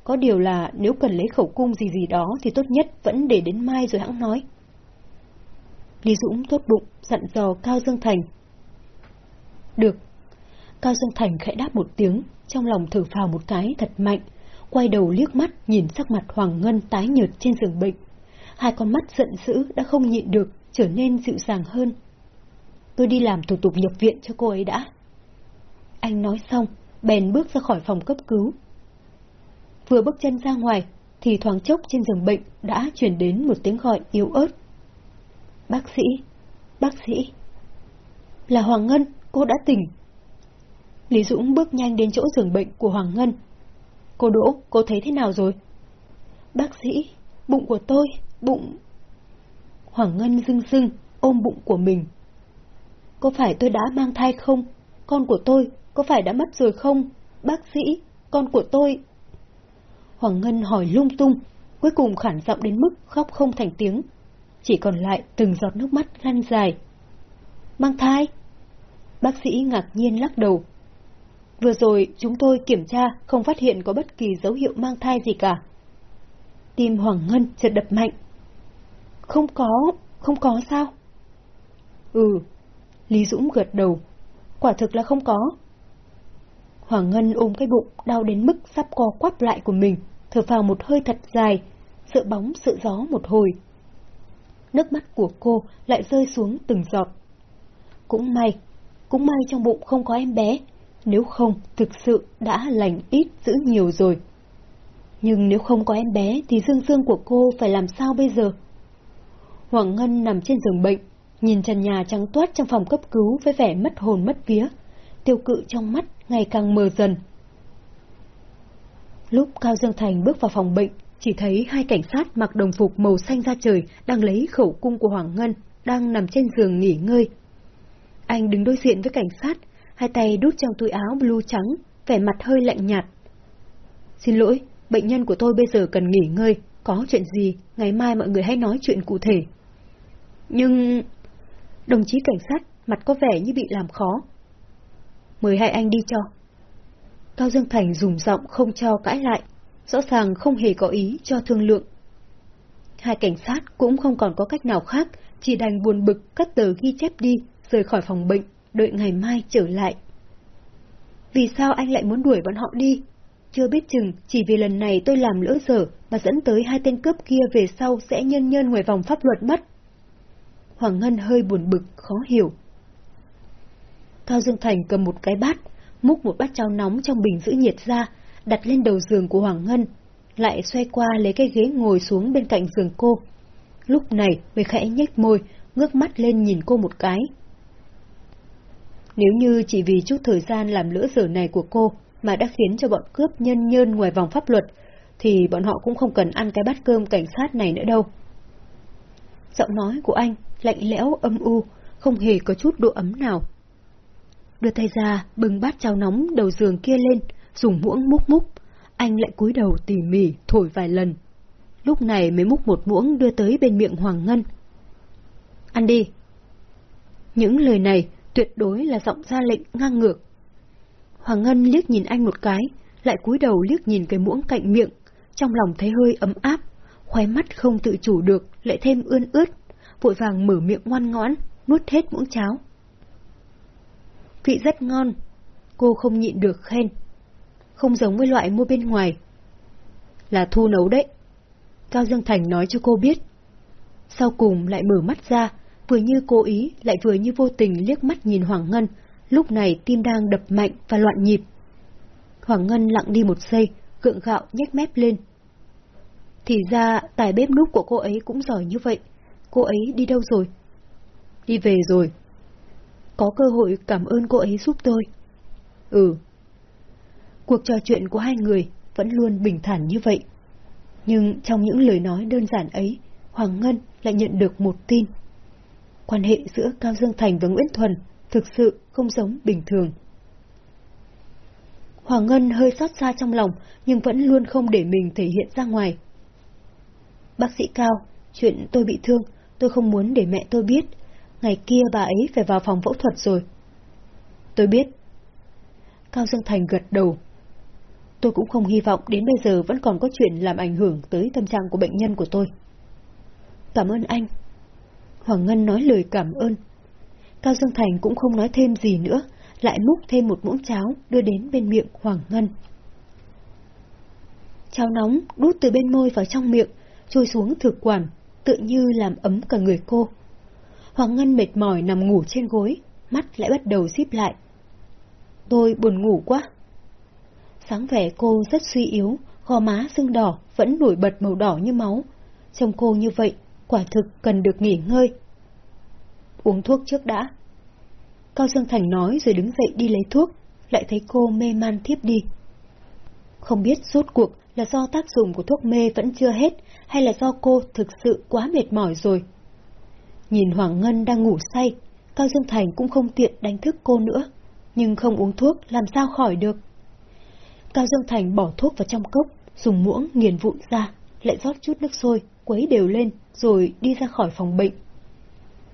Có điều là nếu cần lấy khẩu cung gì gì đó thì tốt nhất vẫn để đến mai rồi hãng nói. Lý Dũng tốt bụng, dặn dò Cao Dương Thành. Được. Cao Dương Thành khẽ đáp một tiếng, trong lòng thở phào một cái thật mạnh, quay đầu liếc mắt nhìn sắc mặt Hoàng Ngân tái nhợt trên giường bệnh. Hai con mắt giận dữ đã không nhịn được, trở nên dịu dàng hơn. Tôi đi làm thủ tục nhập viện cho cô ấy đã. Anh nói xong, bèn bước ra khỏi phòng cấp cứu. Vừa bước chân ra ngoài, thì thoáng chốc trên giường bệnh đã chuyển đến một tiếng gọi yếu ớt. Bác sĩ, bác sĩ. Là Hoàng Ngân, cô đã tỉnh. Lý Dũng bước nhanh đến chỗ giường bệnh của Hoàng Ngân. Cô Đỗ, cô thấy thế nào rồi? Bác sĩ, bụng của tôi, bụng... Hoàng Ngân rưng rưng, ôm bụng của mình. Có phải tôi đã mang thai không? Con của tôi, có phải đã mất rồi không? Bác sĩ, con của tôi... Hoàng Ngân hỏi lung tung, cuối cùng khản giọng đến mức khóc không thành tiếng. Chỉ còn lại từng giọt nước mắt lăn dài. Mang thai? Bác sĩ ngạc nhiên lắc đầu. Vừa rồi chúng tôi kiểm tra không phát hiện có bất kỳ dấu hiệu mang thai gì cả. Tim Hoàng Ngân chợt đập mạnh. Không có, không có sao? Ừ, Lý Dũng gật đầu. Quả thực là không có. Hoàng Ngân ôm cái bụng đau đến mức sắp co quắp lại của mình, thở vào một hơi thật dài, sợ bóng sợ gió một hồi. Nước mắt của cô lại rơi xuống từng giọt. Cũng may, cũng may trong bụng không có em bé, nếu không thực sự đã lành ít giữ nhiều rồi. Nhưng nếu không có em bé thì dương dương của cô phải làm sao bây giờ? Hoàng Ngân nằm trên giường bệnh, nhìn trần nhà trắng toát trong phòng cấp cứu với vẻ mất hồn mất vía, tiêu cự trong mắt ngày càng mờ dần. Lúc Cao Dương Thành bước vào phòng bệnh, chỉ thấy hai cảnh sát mặc đồng phục màu xanh da trời đang lấy khẩu cung của Hoàng Ngân, đang nằm trên giường nghỉ ngơi. Anh đứng đối diện với cảnh sát, hai tay đút trong túi áo blue trắng, vẻ mặt hơi lạnh nhạt. Xin lỗi, bệnh nhân của tôi bây giờ cần nghỉ ngơi, có chuyện gì, ngày mai mọi người hãy nói chuyện cụ thể. Nhưng... Đồng chí cảnh sát, mặt có vẻ như bị làm khó. Mời hai anh đi cho. Cao Dương Thành dùng giọng không cho cãi lại, rõ ràng không hề có ý cho thương lượng. Hai cảnh sát cũng không còn có cách nào khác, chỉ đành buồn bực cắt tờ ghi chép đi, rời khỏi phòng bệnh, đợi ngày mai trở lại. Vì sao anh lại muốn đuổi bọn họ đi? Chưa biết chừng, chỉ vì lần này tôi làm lỡ dở mà dẫn tới hai tên cướp kia về sau sẽ nhân nhân ngoài vòng pháp luật mất. Hoàng Ngân hơi buồn bực, khó hiểu. Cao Dương Thành cầm một cái bát, múc một bát cháo nóng trong bình giữ nhiệt ra, đặt lên đầu giường của Hoàng Ngân, lại xoay qua lấy cái ghế ngồi xuống bên cạnh giường cô. Lúc này mới khẽ nhếch môi, ngước mắt lên nhìn cô một cái. Nếu như chỉ vì chút thời gian làm lỡ giờ này của cô mà đã khiến cho bọn cướp nhân nhơn ngoài vòng pháp luật, thì bọn họ cũng không cần ăn cái bát cơm cảnh sát này nữa đâu. Giọng nói của anh lạnh lẽo âm u, không hề có chút độ ấm nào. Đưa tay ra, bưng bát cháo nóng đầu giường kia lên, dùng muỗng múc múc. Anh lại cúi đầu tỉ mỉ, thổi vài lần. Lúc này mới múc một muỗng đưa tới bên miệng Hoàng Ngân. Ăn đi. Những lời này tuyệt đối là giọng ra lệnh ngang ngược. Hoàng Ngân liếc nhìn anh một cái, lại cúi đầu liếc nhìn cái muỗng cạnh miệng, trong lòng thấy hơi ấm áp, khóe mắt không tự chủ được, lại thêm ươn ướt, vội vàng mở miệng ngoan ngoãn, nuốt hết muỗng cháo. Vị rất ngon, cô không nhịn được khen. Không giống với loại mua bên ngoài. Là thu nấu đấy. Cao Dương Thành nói cho cô biết. Sau cùng lại mở mắt ra, vừa như cố ý, lại vừa như vô tình liếc mắt nhìn Hoàng Ngân, lúc này tim đang đập mạnh và loạn nhịp. Hoàng Ngân lặng đi một giây, gượng gạo nhếch mép lên. Thì ra, tài bếp núc của cô ấy cũng giỏi như vậy. Cô ấy đi đâu rồi? Đi về rồi. Có cơ hội cảm ơn cô ấy giúp tôi. Ừ. Cuộc trò chuyện của hai người vẫn luôn bình thản như vậy. Nhưng trong những lời nói đơn giản ấy, Hoàng Ngân lại nhận được một tin. Quan hệ giữa Cao Dương Thành và Nguyễn Thuần thực sự không giống bình thường. Hoàng Ngân hơi xót xa trong lòng, nhưng vẫn luôn không để mình thể hiện ra ngoài. Bác sĩ Cao, chuyện tôi bị thương, tôi không muốn để mẹ tôi biết. Ngày kia bà ấy phải vào phòng phẫu thuật rồi. Tôi biết. Cao Dương Thành gật đầu. Tôi cũng không hy vọng đến bây giờ vẫn còn có chuyện làm ảnh hưởng tới tâm trạng của bệnh nhân của tôi. Cảm ơn anh. Hoàng Ngân nói lời cảm ơn. Cao Dương Thành cũng không nói thêm gì nữa, lại múc thêm một muỗng cháo đưa đến bên miệng Hoàng Ngân. Cháo nóng đút từ bên môi vào trong miệng, trôi xuống thực quản, tự như làm ấm cả người cô. Hoàng Ngân mệt mỏi nằm ngủ trên gối, mắt lại bắt đầu díp lại. Tôi buồn ngủ quá. Sáng vẻ cô rất suy yếu, gò má sưng đỏ, vẫn nổi bật màu đỏ như máu. Trông cô như vậy, quả thực cần được nghỉ ngơi. Uống thuốc trước đã. Cao Dương Thành nói rồi đứng dậy đi lấy thuốc, lại thấy cô mê man thiếp đi. Không biết rốt cuộc là do tác dụng của thuốc mê vẫn chưa hết, hay là do cô thực sự quá mệt mỏi rồi. Nhìn Hoàng Ngân đang ngủ say, Cao Dương Thành cũng không tiện đánh thức cô nữa, nhưng không uống thuốc làm sao khỏi được. Cao Dương Thành bỏ thuốc vào trong cốc, dùng muỗng nghiền vụn ra, lại rót chút nước sôi, quấy đều lên, rồi đi ra khỏi phòng bệnh.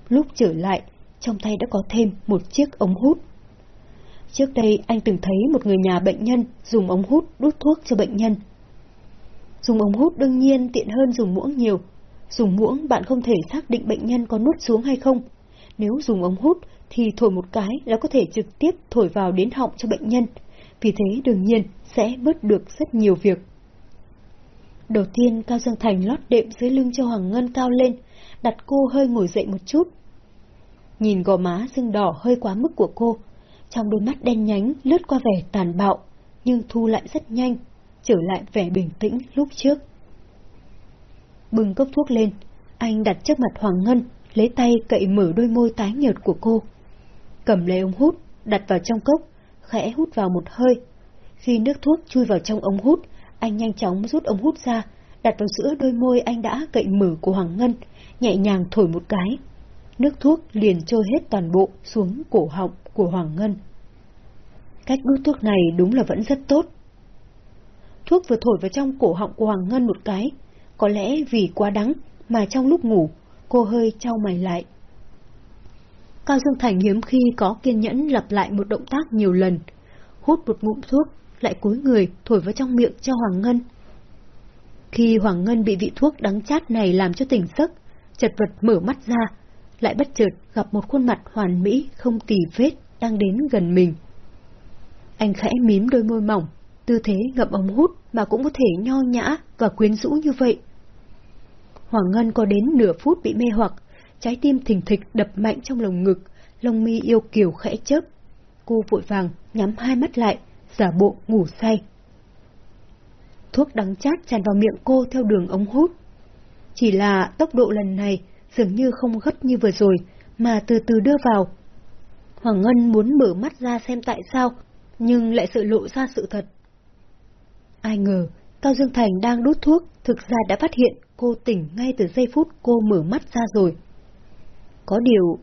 Lúc trở lại, trong tay đã có thêm một chiếc ống hút. Trước đây anh từng thấy một người nhà bệnh nhân dùng ống hút đút thuốc cho bệnh nhân. Dùng ống hút đương nhiên tiện hơn dùng muỗng nhiều. Dùng muỗng bạn không thể xác định bệnh nhân có nuốt xuống hay không. Nếu dùng ống hút thì thổi một cái là có thể trực tiếp thổi vào đến họng cho bệnh nhân. Vì thế đương nhiên sẽ bớt được rất nhiều việc. Đầu tiên Cao Dương Thành lót đệm dưới lưng cho Hoàng Ngân cao lên, đặt cô hơi ngồi dậy một chút. Nhìn gò má sưng đỏ hơi quá mức của cô, trong đôi mắt đen nhánh lướt qua vẻ tàn bạo, nhưng thu lại rất nhanh, trở lại vẻ bình tĩnh lúc trước. Bừng cốc thuốc lên, anh đặt trước mặt Hoàng Ngân, lấy tay cậy mở đôi môi tái nhợt của cô. Cầm lấy ống hút, đặt vào trong cốc, khẽ hút vào một hơi. Khi nước thuốc chui vào trong ống hút, anh nhanh chóng rút ống hút ra, đặt vào giữa đôi môi anh đã cậy mở của Hoàng Ngân, nhẹ nhàng thổi một cái. Nước thuốc liền trôi hết toàn bộ xuống cổ họng của Hoàng Ngân. Cách đút thuốc này đúng là vẫn rất tốt thuốc vừa thổi vào trong cổ họng của Hoàng Ngân một cái. Có lẽ vì quá đắng mà trong lúc ngủ, cô hơi trao mày lại. Cao Dương Thành hiếm khi có kiên nhẫn lặp lại một động tác nhiều lần, hút một ngụm thuốc, lại cúi người thổi vào trong miệng cho Hoàng Ngân. Khi Hoàng Ngân bị vị thuốc đắng chát này làm cho tỉnh giấc, chật vật mở mắt ra, lại bất chợt gặp một khuôn mặt hoàn mỹ không tì vết đang đến gần mình. Anh khẽ mím đôi môi mỏng, tư thế ngậm ống hút mà cũng có thể nho nhã và quyến rũ như vậy. Hoàng Ngân có đến nửa phút bị mê hoặc, trái tim thình thịch đập mạnh trong lồng ngực, lông mi yêu kiều khẽ chớp. Cô vội vàng nhắm hai mắt lại, giả bộ ngủ say. Thuốc đắng chát tràn vào miệng cô theo đường ống hút. Chỉ là tốc độ lần này dường như không gấp như vừa rồi, mà từ từ đưa vào. Hoàng Ngân muốn mở mắt ra xem tại sao, nhưng lại sợ lộ ra sự thật. Ai ngờ, Cao Dương Thành đang đút thuốc, thực ra đã phát hiện cô tỉnh ngay từ giây phút cô mở mắt ra rồi. Có điều,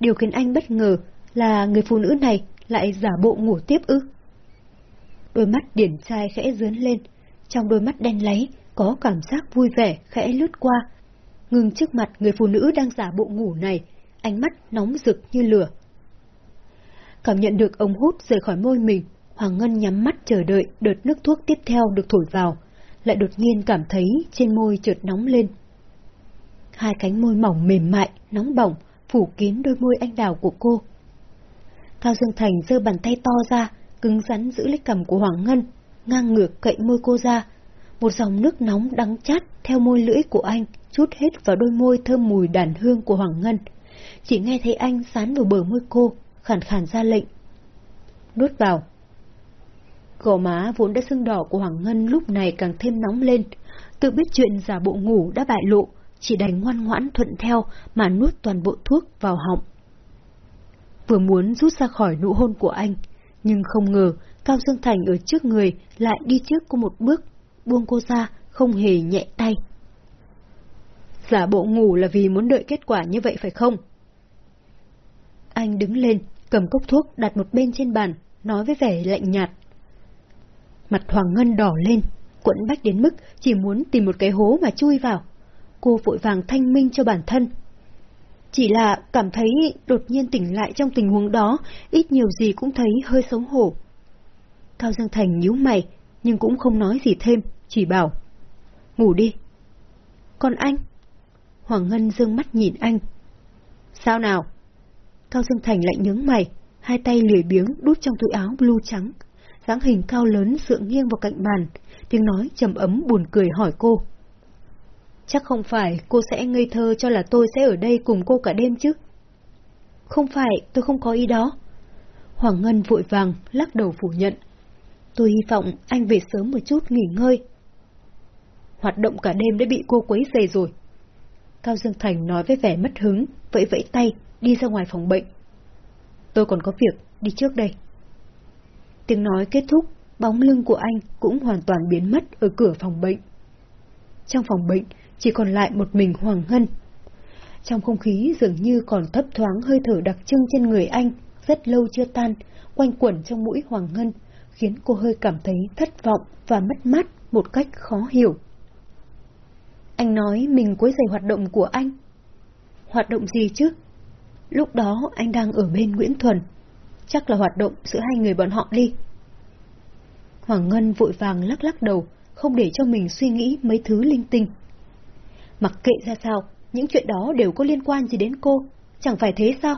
điều khiến anh bất ngờ là người phụ nữ này lại giả bộ ngủ tiếp ư. Đôi mắt điển trai khẽ dướn lên, trong đôi mắt đen láy có cảm giác vui vẻ khẽ lướt qua. Ngừng trước mặt người phụ nữ đang giả bộ ngủ này, ánh mắt nóng rực như lửa. Cảm nhận được ống hút rời khỏi môi mình, Hoàng Ngân nhắm mắt chờ đợi đợt nước thuốc tiếp theo được thổi vào, lại đột nhiên cảm thấy trên môi chợt nóng lên. Hai cánh môi mỏng mềm mại, nóng bỏng, phủ kín đôi môi anh đào của cô. Cao Dương Thành giơ bàn tay to ra, cứng rắn giữ lấy cầm của Hoàng Ngân, ngang ngược cậy môi cô ra. Một dòng nước nóng đắng chát theo môi lưỡi của anh chút hết vào đôi môi thơm mùi đàn hương của Hoàng Ngân. Chỉ nghe thấy anh sán vào bờ môi cô, khàn khàn ra lệnh. Nuốt vào. Gò má vốn đã sưng đỏ của Hoàng Ngân lúc này càng thêm nóng lên, tự biết chuyện giả bộ ngủ đã bại lộ, chỉ đành ngoan ngoãn thuận theo mà nuốt toàn bộ thuốc vào họng. Vừa muốn rút ra khỏi nụ hôn của anh, nhưng không ngờ Cao Dương Thành ở trước người lại đi trước cô một bước, buông cô ra, không hề nhẹ tay. Giả bộ ngủ là vì muốn đợi kết quả như vậy phải không? Anh đứng lên, cầm cốc thuốc đặt một bên trên bàn, nói với vẻ lạnh nhạt. Mặt Hoàng Ngân đỏ lên, quẫn bách đến mức chỉ muốn tìm một cái hố mà chui vào. Cô vội vàng thanh minh cho bản thân. Chỉ là cảm thấy đột nhiên tỉnh lại trong tình huống đó, ít nhiều gì cũng thấy hơi xấu hổ. Cao Dương Thành nhíu mày, nhưng cũng không nói gì thêm, chỉ bảo. Ngủ đi. Còn anh? Hoàng Ngân dương mắt nhìn anh. Sao nào? Cao Dương Thành lại nhướng mày, hai tay lười biếng đút trong túi áo blue trắng dáng hình cao lớn dựa nghiêng vào cạnh bàn, tiếng nói trầm ấm buồn cười hỏi cô. Chắc không phải cô sẽ ngây thơ cho là tôi sẽ ở đây cùng cô cả đêm chứ? Không phải, tôi không có ý đó. Hoàng Ngân vội vàng, lắc đầu phủ nhận. Tôi hy vọng anh về sớm một chút nghỉ ngơi. Hoạt động cả đêm đã bị cô quấy dày rồi. Cao Dương Thành nói với vẻ mất hứng, vẫy vẫy tay, đi ra ngoài phòng bệnh. Tôi còn có việc, đi trước đây. Tiếng nói kết thúc, bóng lưng của anh cũng hoàn toàn biến mất ở cửa phòng bệnh. Trong phòng bệnh, chỉ còn lại một mình Hoàng Ngân. Trong không khí dường như còn thấp thoáng hơi thở đặc trưng trên người anh, rất lâu chưa tan, quanh quẩn trong mũi Hoàng Ngân, khiến cô hơi cảm thấy thất vọng và mất mát một cách khó hiểu. Anh nói mình quấy rầy hoạt động của anh. Hoạt động gì chứ? Lúc đó anh đang ở bên Nguyễn Thuần. Chắc là hoạt động giữa hai người bọn họ đi. Hoàng Ngân vội vàng lắc lắc đầu, không để cho mình suy nghĩ mấy thứ linh tinh. Mặc kệ ra sao, những chuyện đó đều có liên quan gì đến cô, chẳng phải thế sao?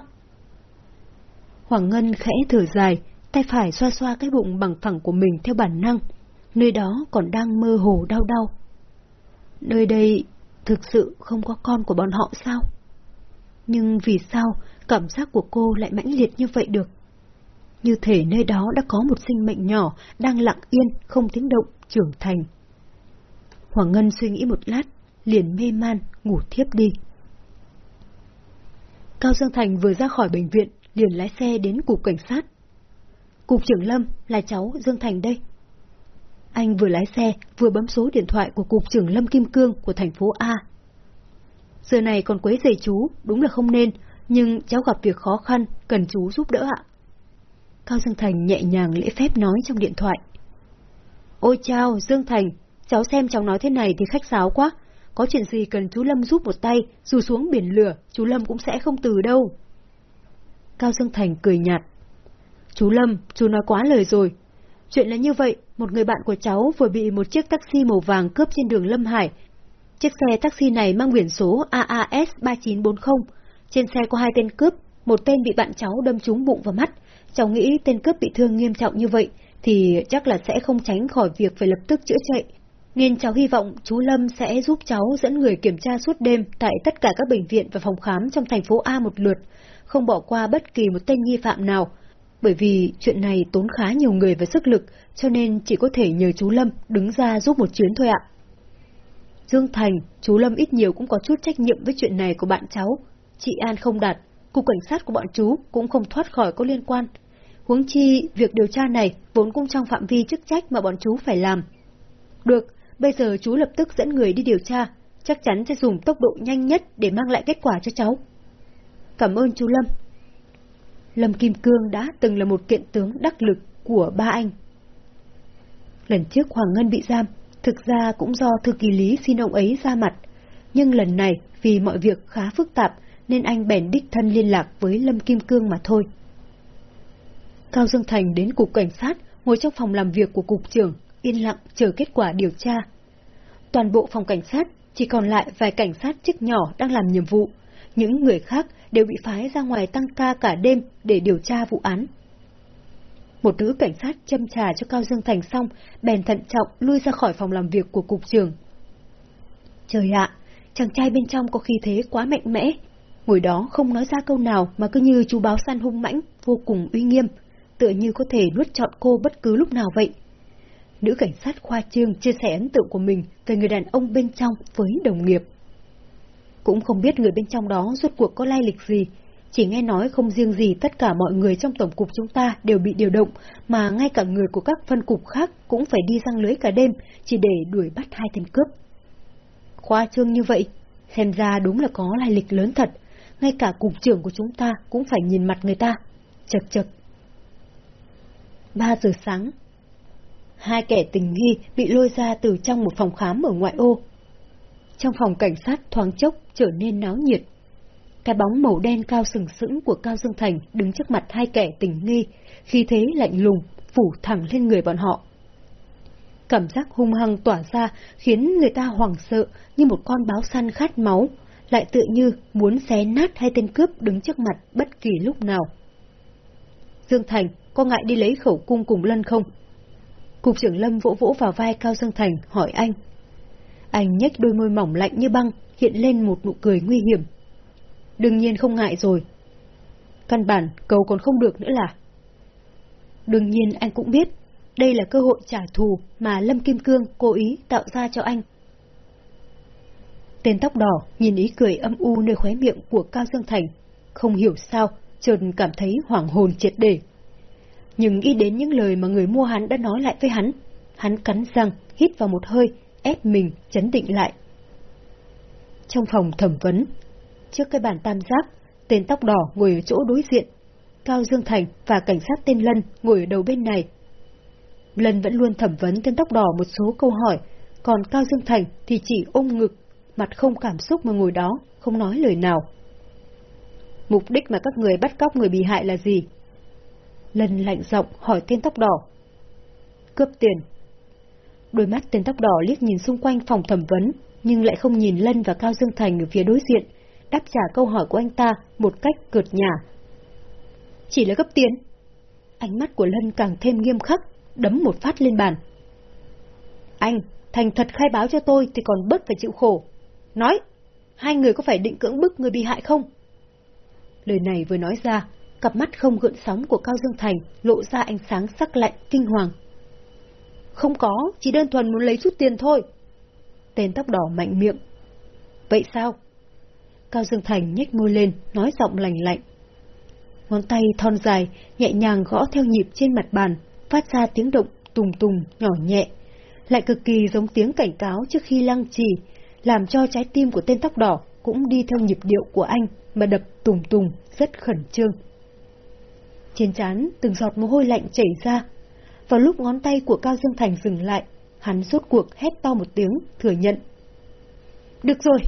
Hoàng Ngân khẽ thở dài, tay phải xoa xoa cái bụng bằng phẳng của mình theo bản năng, nơi đó còn đang mơ hồ đau đau. Nơi đây thực sự không có con của bọn họ sao? Nhưng vì sao cảm giác của cô lại mãnh liệt như vậy được? Như thể nơi đó đã có một sinh mệnh nhỏ đang lặng yên, không tiếng động, trưởng thành. Hoàng Ngân suy nghĩ một lát, liền mê man, ngủ thiếp đi. Cao Dương Thành vừa ra khỏi bệnh viện, liền lái xe đến cục cảnh sát. Cục trưởng Lâm, là cháu Dương Thành đây. Anh vừa lái xe, vừa bấm số điện thoại của cục trưởng Lâm Kim Cương của thành phố A. Giờ này còn quấy rầy chú, đúng là không nên, nhưng cháu gặp việc khó khăn, cần chú giúp đỡ ạ. Cao Dương Thành nhẹ nhàng lễ phép nói trong điện thoại. Ôi chao, Dương Thành, cháu xem cháu nói thế này thì khách sáo quá. Có chuyện gì cần chú Lâm giúp một tay, dù xuống biển lửa, chú Lâm cũng sẽ không từ đâu. Cao Dương Thành cười nhạt. Chú Lâm, chú nói quá lời rồi. Chuyện là như vậy, một người bạn của cháu vừa bị một chiếc taxi màu vàng cướp trên đường Lâm Hải. Chiếc xe taxi này mang biển số AAS 3940. Trên xe có hai tên cướp, một tên bị bạn cháu đâm trúng bụng và mắt. Cháu nghĩ tên cướp bị thương nghiêm trọng như vậy, thì chắc là sẽ không tránh khỏi việc phải lập tức chữa chạy. Nên cháu hy vọng chú Lâm sẽ giúp cháu dẫn người kiểm tra suốt đêm tại tất cả các bệnh viện và phòng khám trong thành phố A một lượt, không bỏ qua bất kỳ một tên nghi phạm nào. Bởi vì chuyện này tốn khá nhiều người và sức lực, cho nên chỉ có thể nhờ chú Lâm đứng ra giúp một chuyến thôi ạ. Dương Thành, chú Lâm ít nhiều cũng có chút trách nhiệm với chuyện này của bạn cháu. Chị An không đạt, cục cảnh sát của bọn chú cũng không thoát khỏi có liên quan. Huống chi, việc điều tra này vốn cũng trong phạm vi chức trách mà bọn chú phải làm. Được, bây giờ chú lập tức dẫn người đi điều tra, chắc chắn sẽ dùng tốc độ nhanh nhất để mang lại kết quả cho cháu. Cảm ơn chú Lâm. Lâm Kim Cương đã từng là một kiện tướng đắc lực của ba anh. Lần trước Hoàng Ngân bị giam, thực ra cũng do thư kỳ lý xin ông ấy ra mặt, nhưng lần này vì mọi việc khá phức tạp nên anh bèn đích thân liên lạc với Lâm Kim Cương mà thôi. Cao Dương Thành đến cục cảnh sát, ngồi trong phòng làm việc của cục trưởng, yên lặng chờ kết quả điều tra. Toàn bộ phòng cảnh sát chỉ còn lại vài cảnh sát chức nhỏ đang làm nhiệm vụ, những người khác đều bị phái ra ngoài tăng ca cả đêm để điều tra vụ án. Một nữ cảnh sát châm trà cho Cao Dương Thành xong, bèn thận trọng lui ra khỏi phòng làm việc của cục trưởng. Trời ạ, chàng trai bên trong có khí thế quá mạnh mẽ, ngồi đó không nói ra câu nào mà cứ như chú báo săn hung mãnh, vô cùng uy nghiêm, tựa như có thể nuốt trọn cô bất cứ lúc nào vậy. Nữ cảnh sát khoa trương chia sẻ ấn tượng của mình về người đàn ông bên trong với đồng nghiệp. Cũng không biết người bên trong đó rốt cuộc có lai lịch gì, chỉ nghe nói không riêng gì tất cả mọi người trong tổng cục chúng ta đều bị điều động, mà ngay cả người của các phân cục khác cũng phải đi răng lưới cả đêm chỉ để đuổi bắt hai tên cướp. Khoa trương như vậy, xem ra đúng là có lai lịch lớn thật, ngay cả cục trưởng của chúng ta cũng phải nhìn mặt người ta. Chật chật. Ba giờ sáng, hai kẻ tình nghi bị lôi ra từ trong một phòng khám ở ngoại ô. Trong phòng cảnh sát thoáng chốc trở nên náo nhiệt. Cái bóng màu đen cao sừng sững của Cao Dương Thành đứng trước mặt hai kẻ tình nghi, khi thế lạnh lùng, phủ thẳng lên người bọn họ. Cảm giác hung hăng tỏa ra khiến người ta hoảng sợ như một con báo săn khát máu, lại tự như muốn xé nát hai tên cướp đứng trước mặt bất kỳ lúc nào. Dương Thành, có ngại đi lấy khẩu cung cùng Lân không? Cục trưởng Lâm vỗ vỗ vào vai Cao Dương Thành, hỏi anh. Anh nhếch đôi môi mỏng lạnh như băng, hiện lên một nụ cười nguy hiểm. Đương nhiên không ngại rồi. Căn bản, cầu còn không được nữa là. Đương nhiên anh cũng biết, đây là cơ hội trả thù mà Lâm Kim Cương cố ý tạo ra cho anh. Tên tóc đỏ nhìn ý cười âm u nơi khóe miệng của Cao Dương Thành, không hiểu sao, trần cảm thấy hoảng hồn triệt để. Nhưng nghĩ đến những lời mà người mua hắn đã nói lại với hắn, hắn cắn răng, hít vào một hơi, ép mình chấn định lại. Trong phòng thẩm vấn, trước cái bàn tam giác, tên tóc đỏ ngồi ở chỗ đối diện, Cao Dương Thành và cảnh sát tên Lân ngồi ở đầu bên này. Lân vẫn luôn thẩm vấn tên tóc đỏ một số câu hỏi, còn Cao Dương Thành thì chỉ ôm ngực, mặt không cảm xúc mà ngồi đó, không nói lời nào. Mục đích mà các người bắt cóc người bị hại là gì? Lân lạnh giọng hỏi tên tóc đỏ. Cướp tiền. Đôi mắt tên tóc đỏ liếc nhìn xung quanh phòng thẩm vấn, nhưng lại không nhìn Lân và Cao Dương Thành ở phía đối diện, đáp trả câu hỏi của anh ta một cách cợt nhả. Chỉ là cấp tiền. Ánh mắt của Lân càng thêm nghiêm khắc, đấm một phát lên bàn. Anh, thành thật khai báo cho tôi thì còn bớt phải chịu khổ. Nói, hai người có phải định cưỡng bức người bị hại không? Lời này vừa nói ra, cặp mắt không gợn sóng của Cao Dương Thành lộ ra ánh sáng sắc lạnh kinh hoàng. Không có, chỉ đơn thuần muốn lấy chút tiền thôi. Tên tóc đỏ mạnh miệng. Vậy sao? Cao Dương Thành nhếch môi lên, nói giọng lành lạnh. Ngón tay thon dài, nhẹ nhàng gõ theo nhịp trên mặt bàn, phát ra tiếng động tùng tùng, nhỏ nhẹ, lại cực kỳ giống tiếng cảnh cáo trước khi lăng trì, làm cho trái tim của tên tóc đỏ cũng đi theo nhịp điệu của anh mà đập tùng tùng, rất khẩn trương. Trên trán từng giọt mồ hôi lạnh chảy ra, Vào lúc ngón tay của Cao Dương Thành dừng lại, hắn rốt cuộc hét to một tiếng, thừa nhận. Được rồi,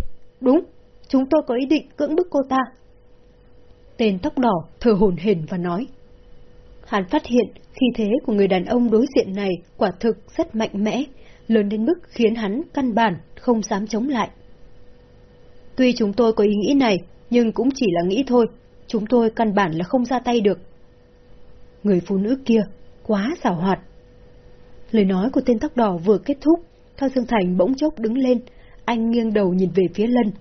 đúng, chúng tôi có ý định cưỡng bức cô ta. Tên tóc đỏ thở hồn hển và nói. Hắn phát hiện khi thế của người đàn ông đối diện này quả thực rất mạnh mẽ, lớn đến mức khiến hắn căn bản không dám chống lại. Tuy chúng tôi có ý nghĩ này, nhưng cũng chỉ là nghĩ thôi, chúng tôi căn bản là không ra tay được. Người phụ nữ kia, quá xảo hoạt. Lời nói của tên tóc đỏ vừa kết thúc, Cao Dương Thành bỗng chốc đứng lên, anh nghiêng đầu nhìn về phía Lân.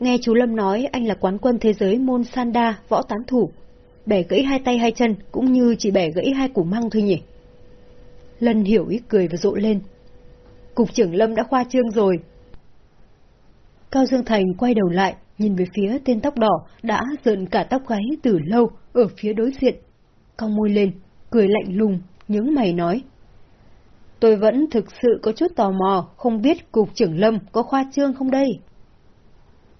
Nghe chú Lâm nói anh là quán quân thế giới môn Sanda võ tán thủ, bẻ gãy hai tay hai chân cũng như chỉ bẻ gãy hai củ măng thôi nhỉ. Lân hiểu ý cười và rộ lên. Cục trưởng Lâm đã khoa trương rồi. Cao Dương Thành quay đầu lại, nhìn về phía tên tóc đỏ đã giận cả tóc gáy từ lâu ở phía đối diện. Cong môi lên, cười lạnh lùng, những mày nói. Tôi vẫn thực sự có chút tò mò, không biết cục trưởng Lâm có khoa trương không đây?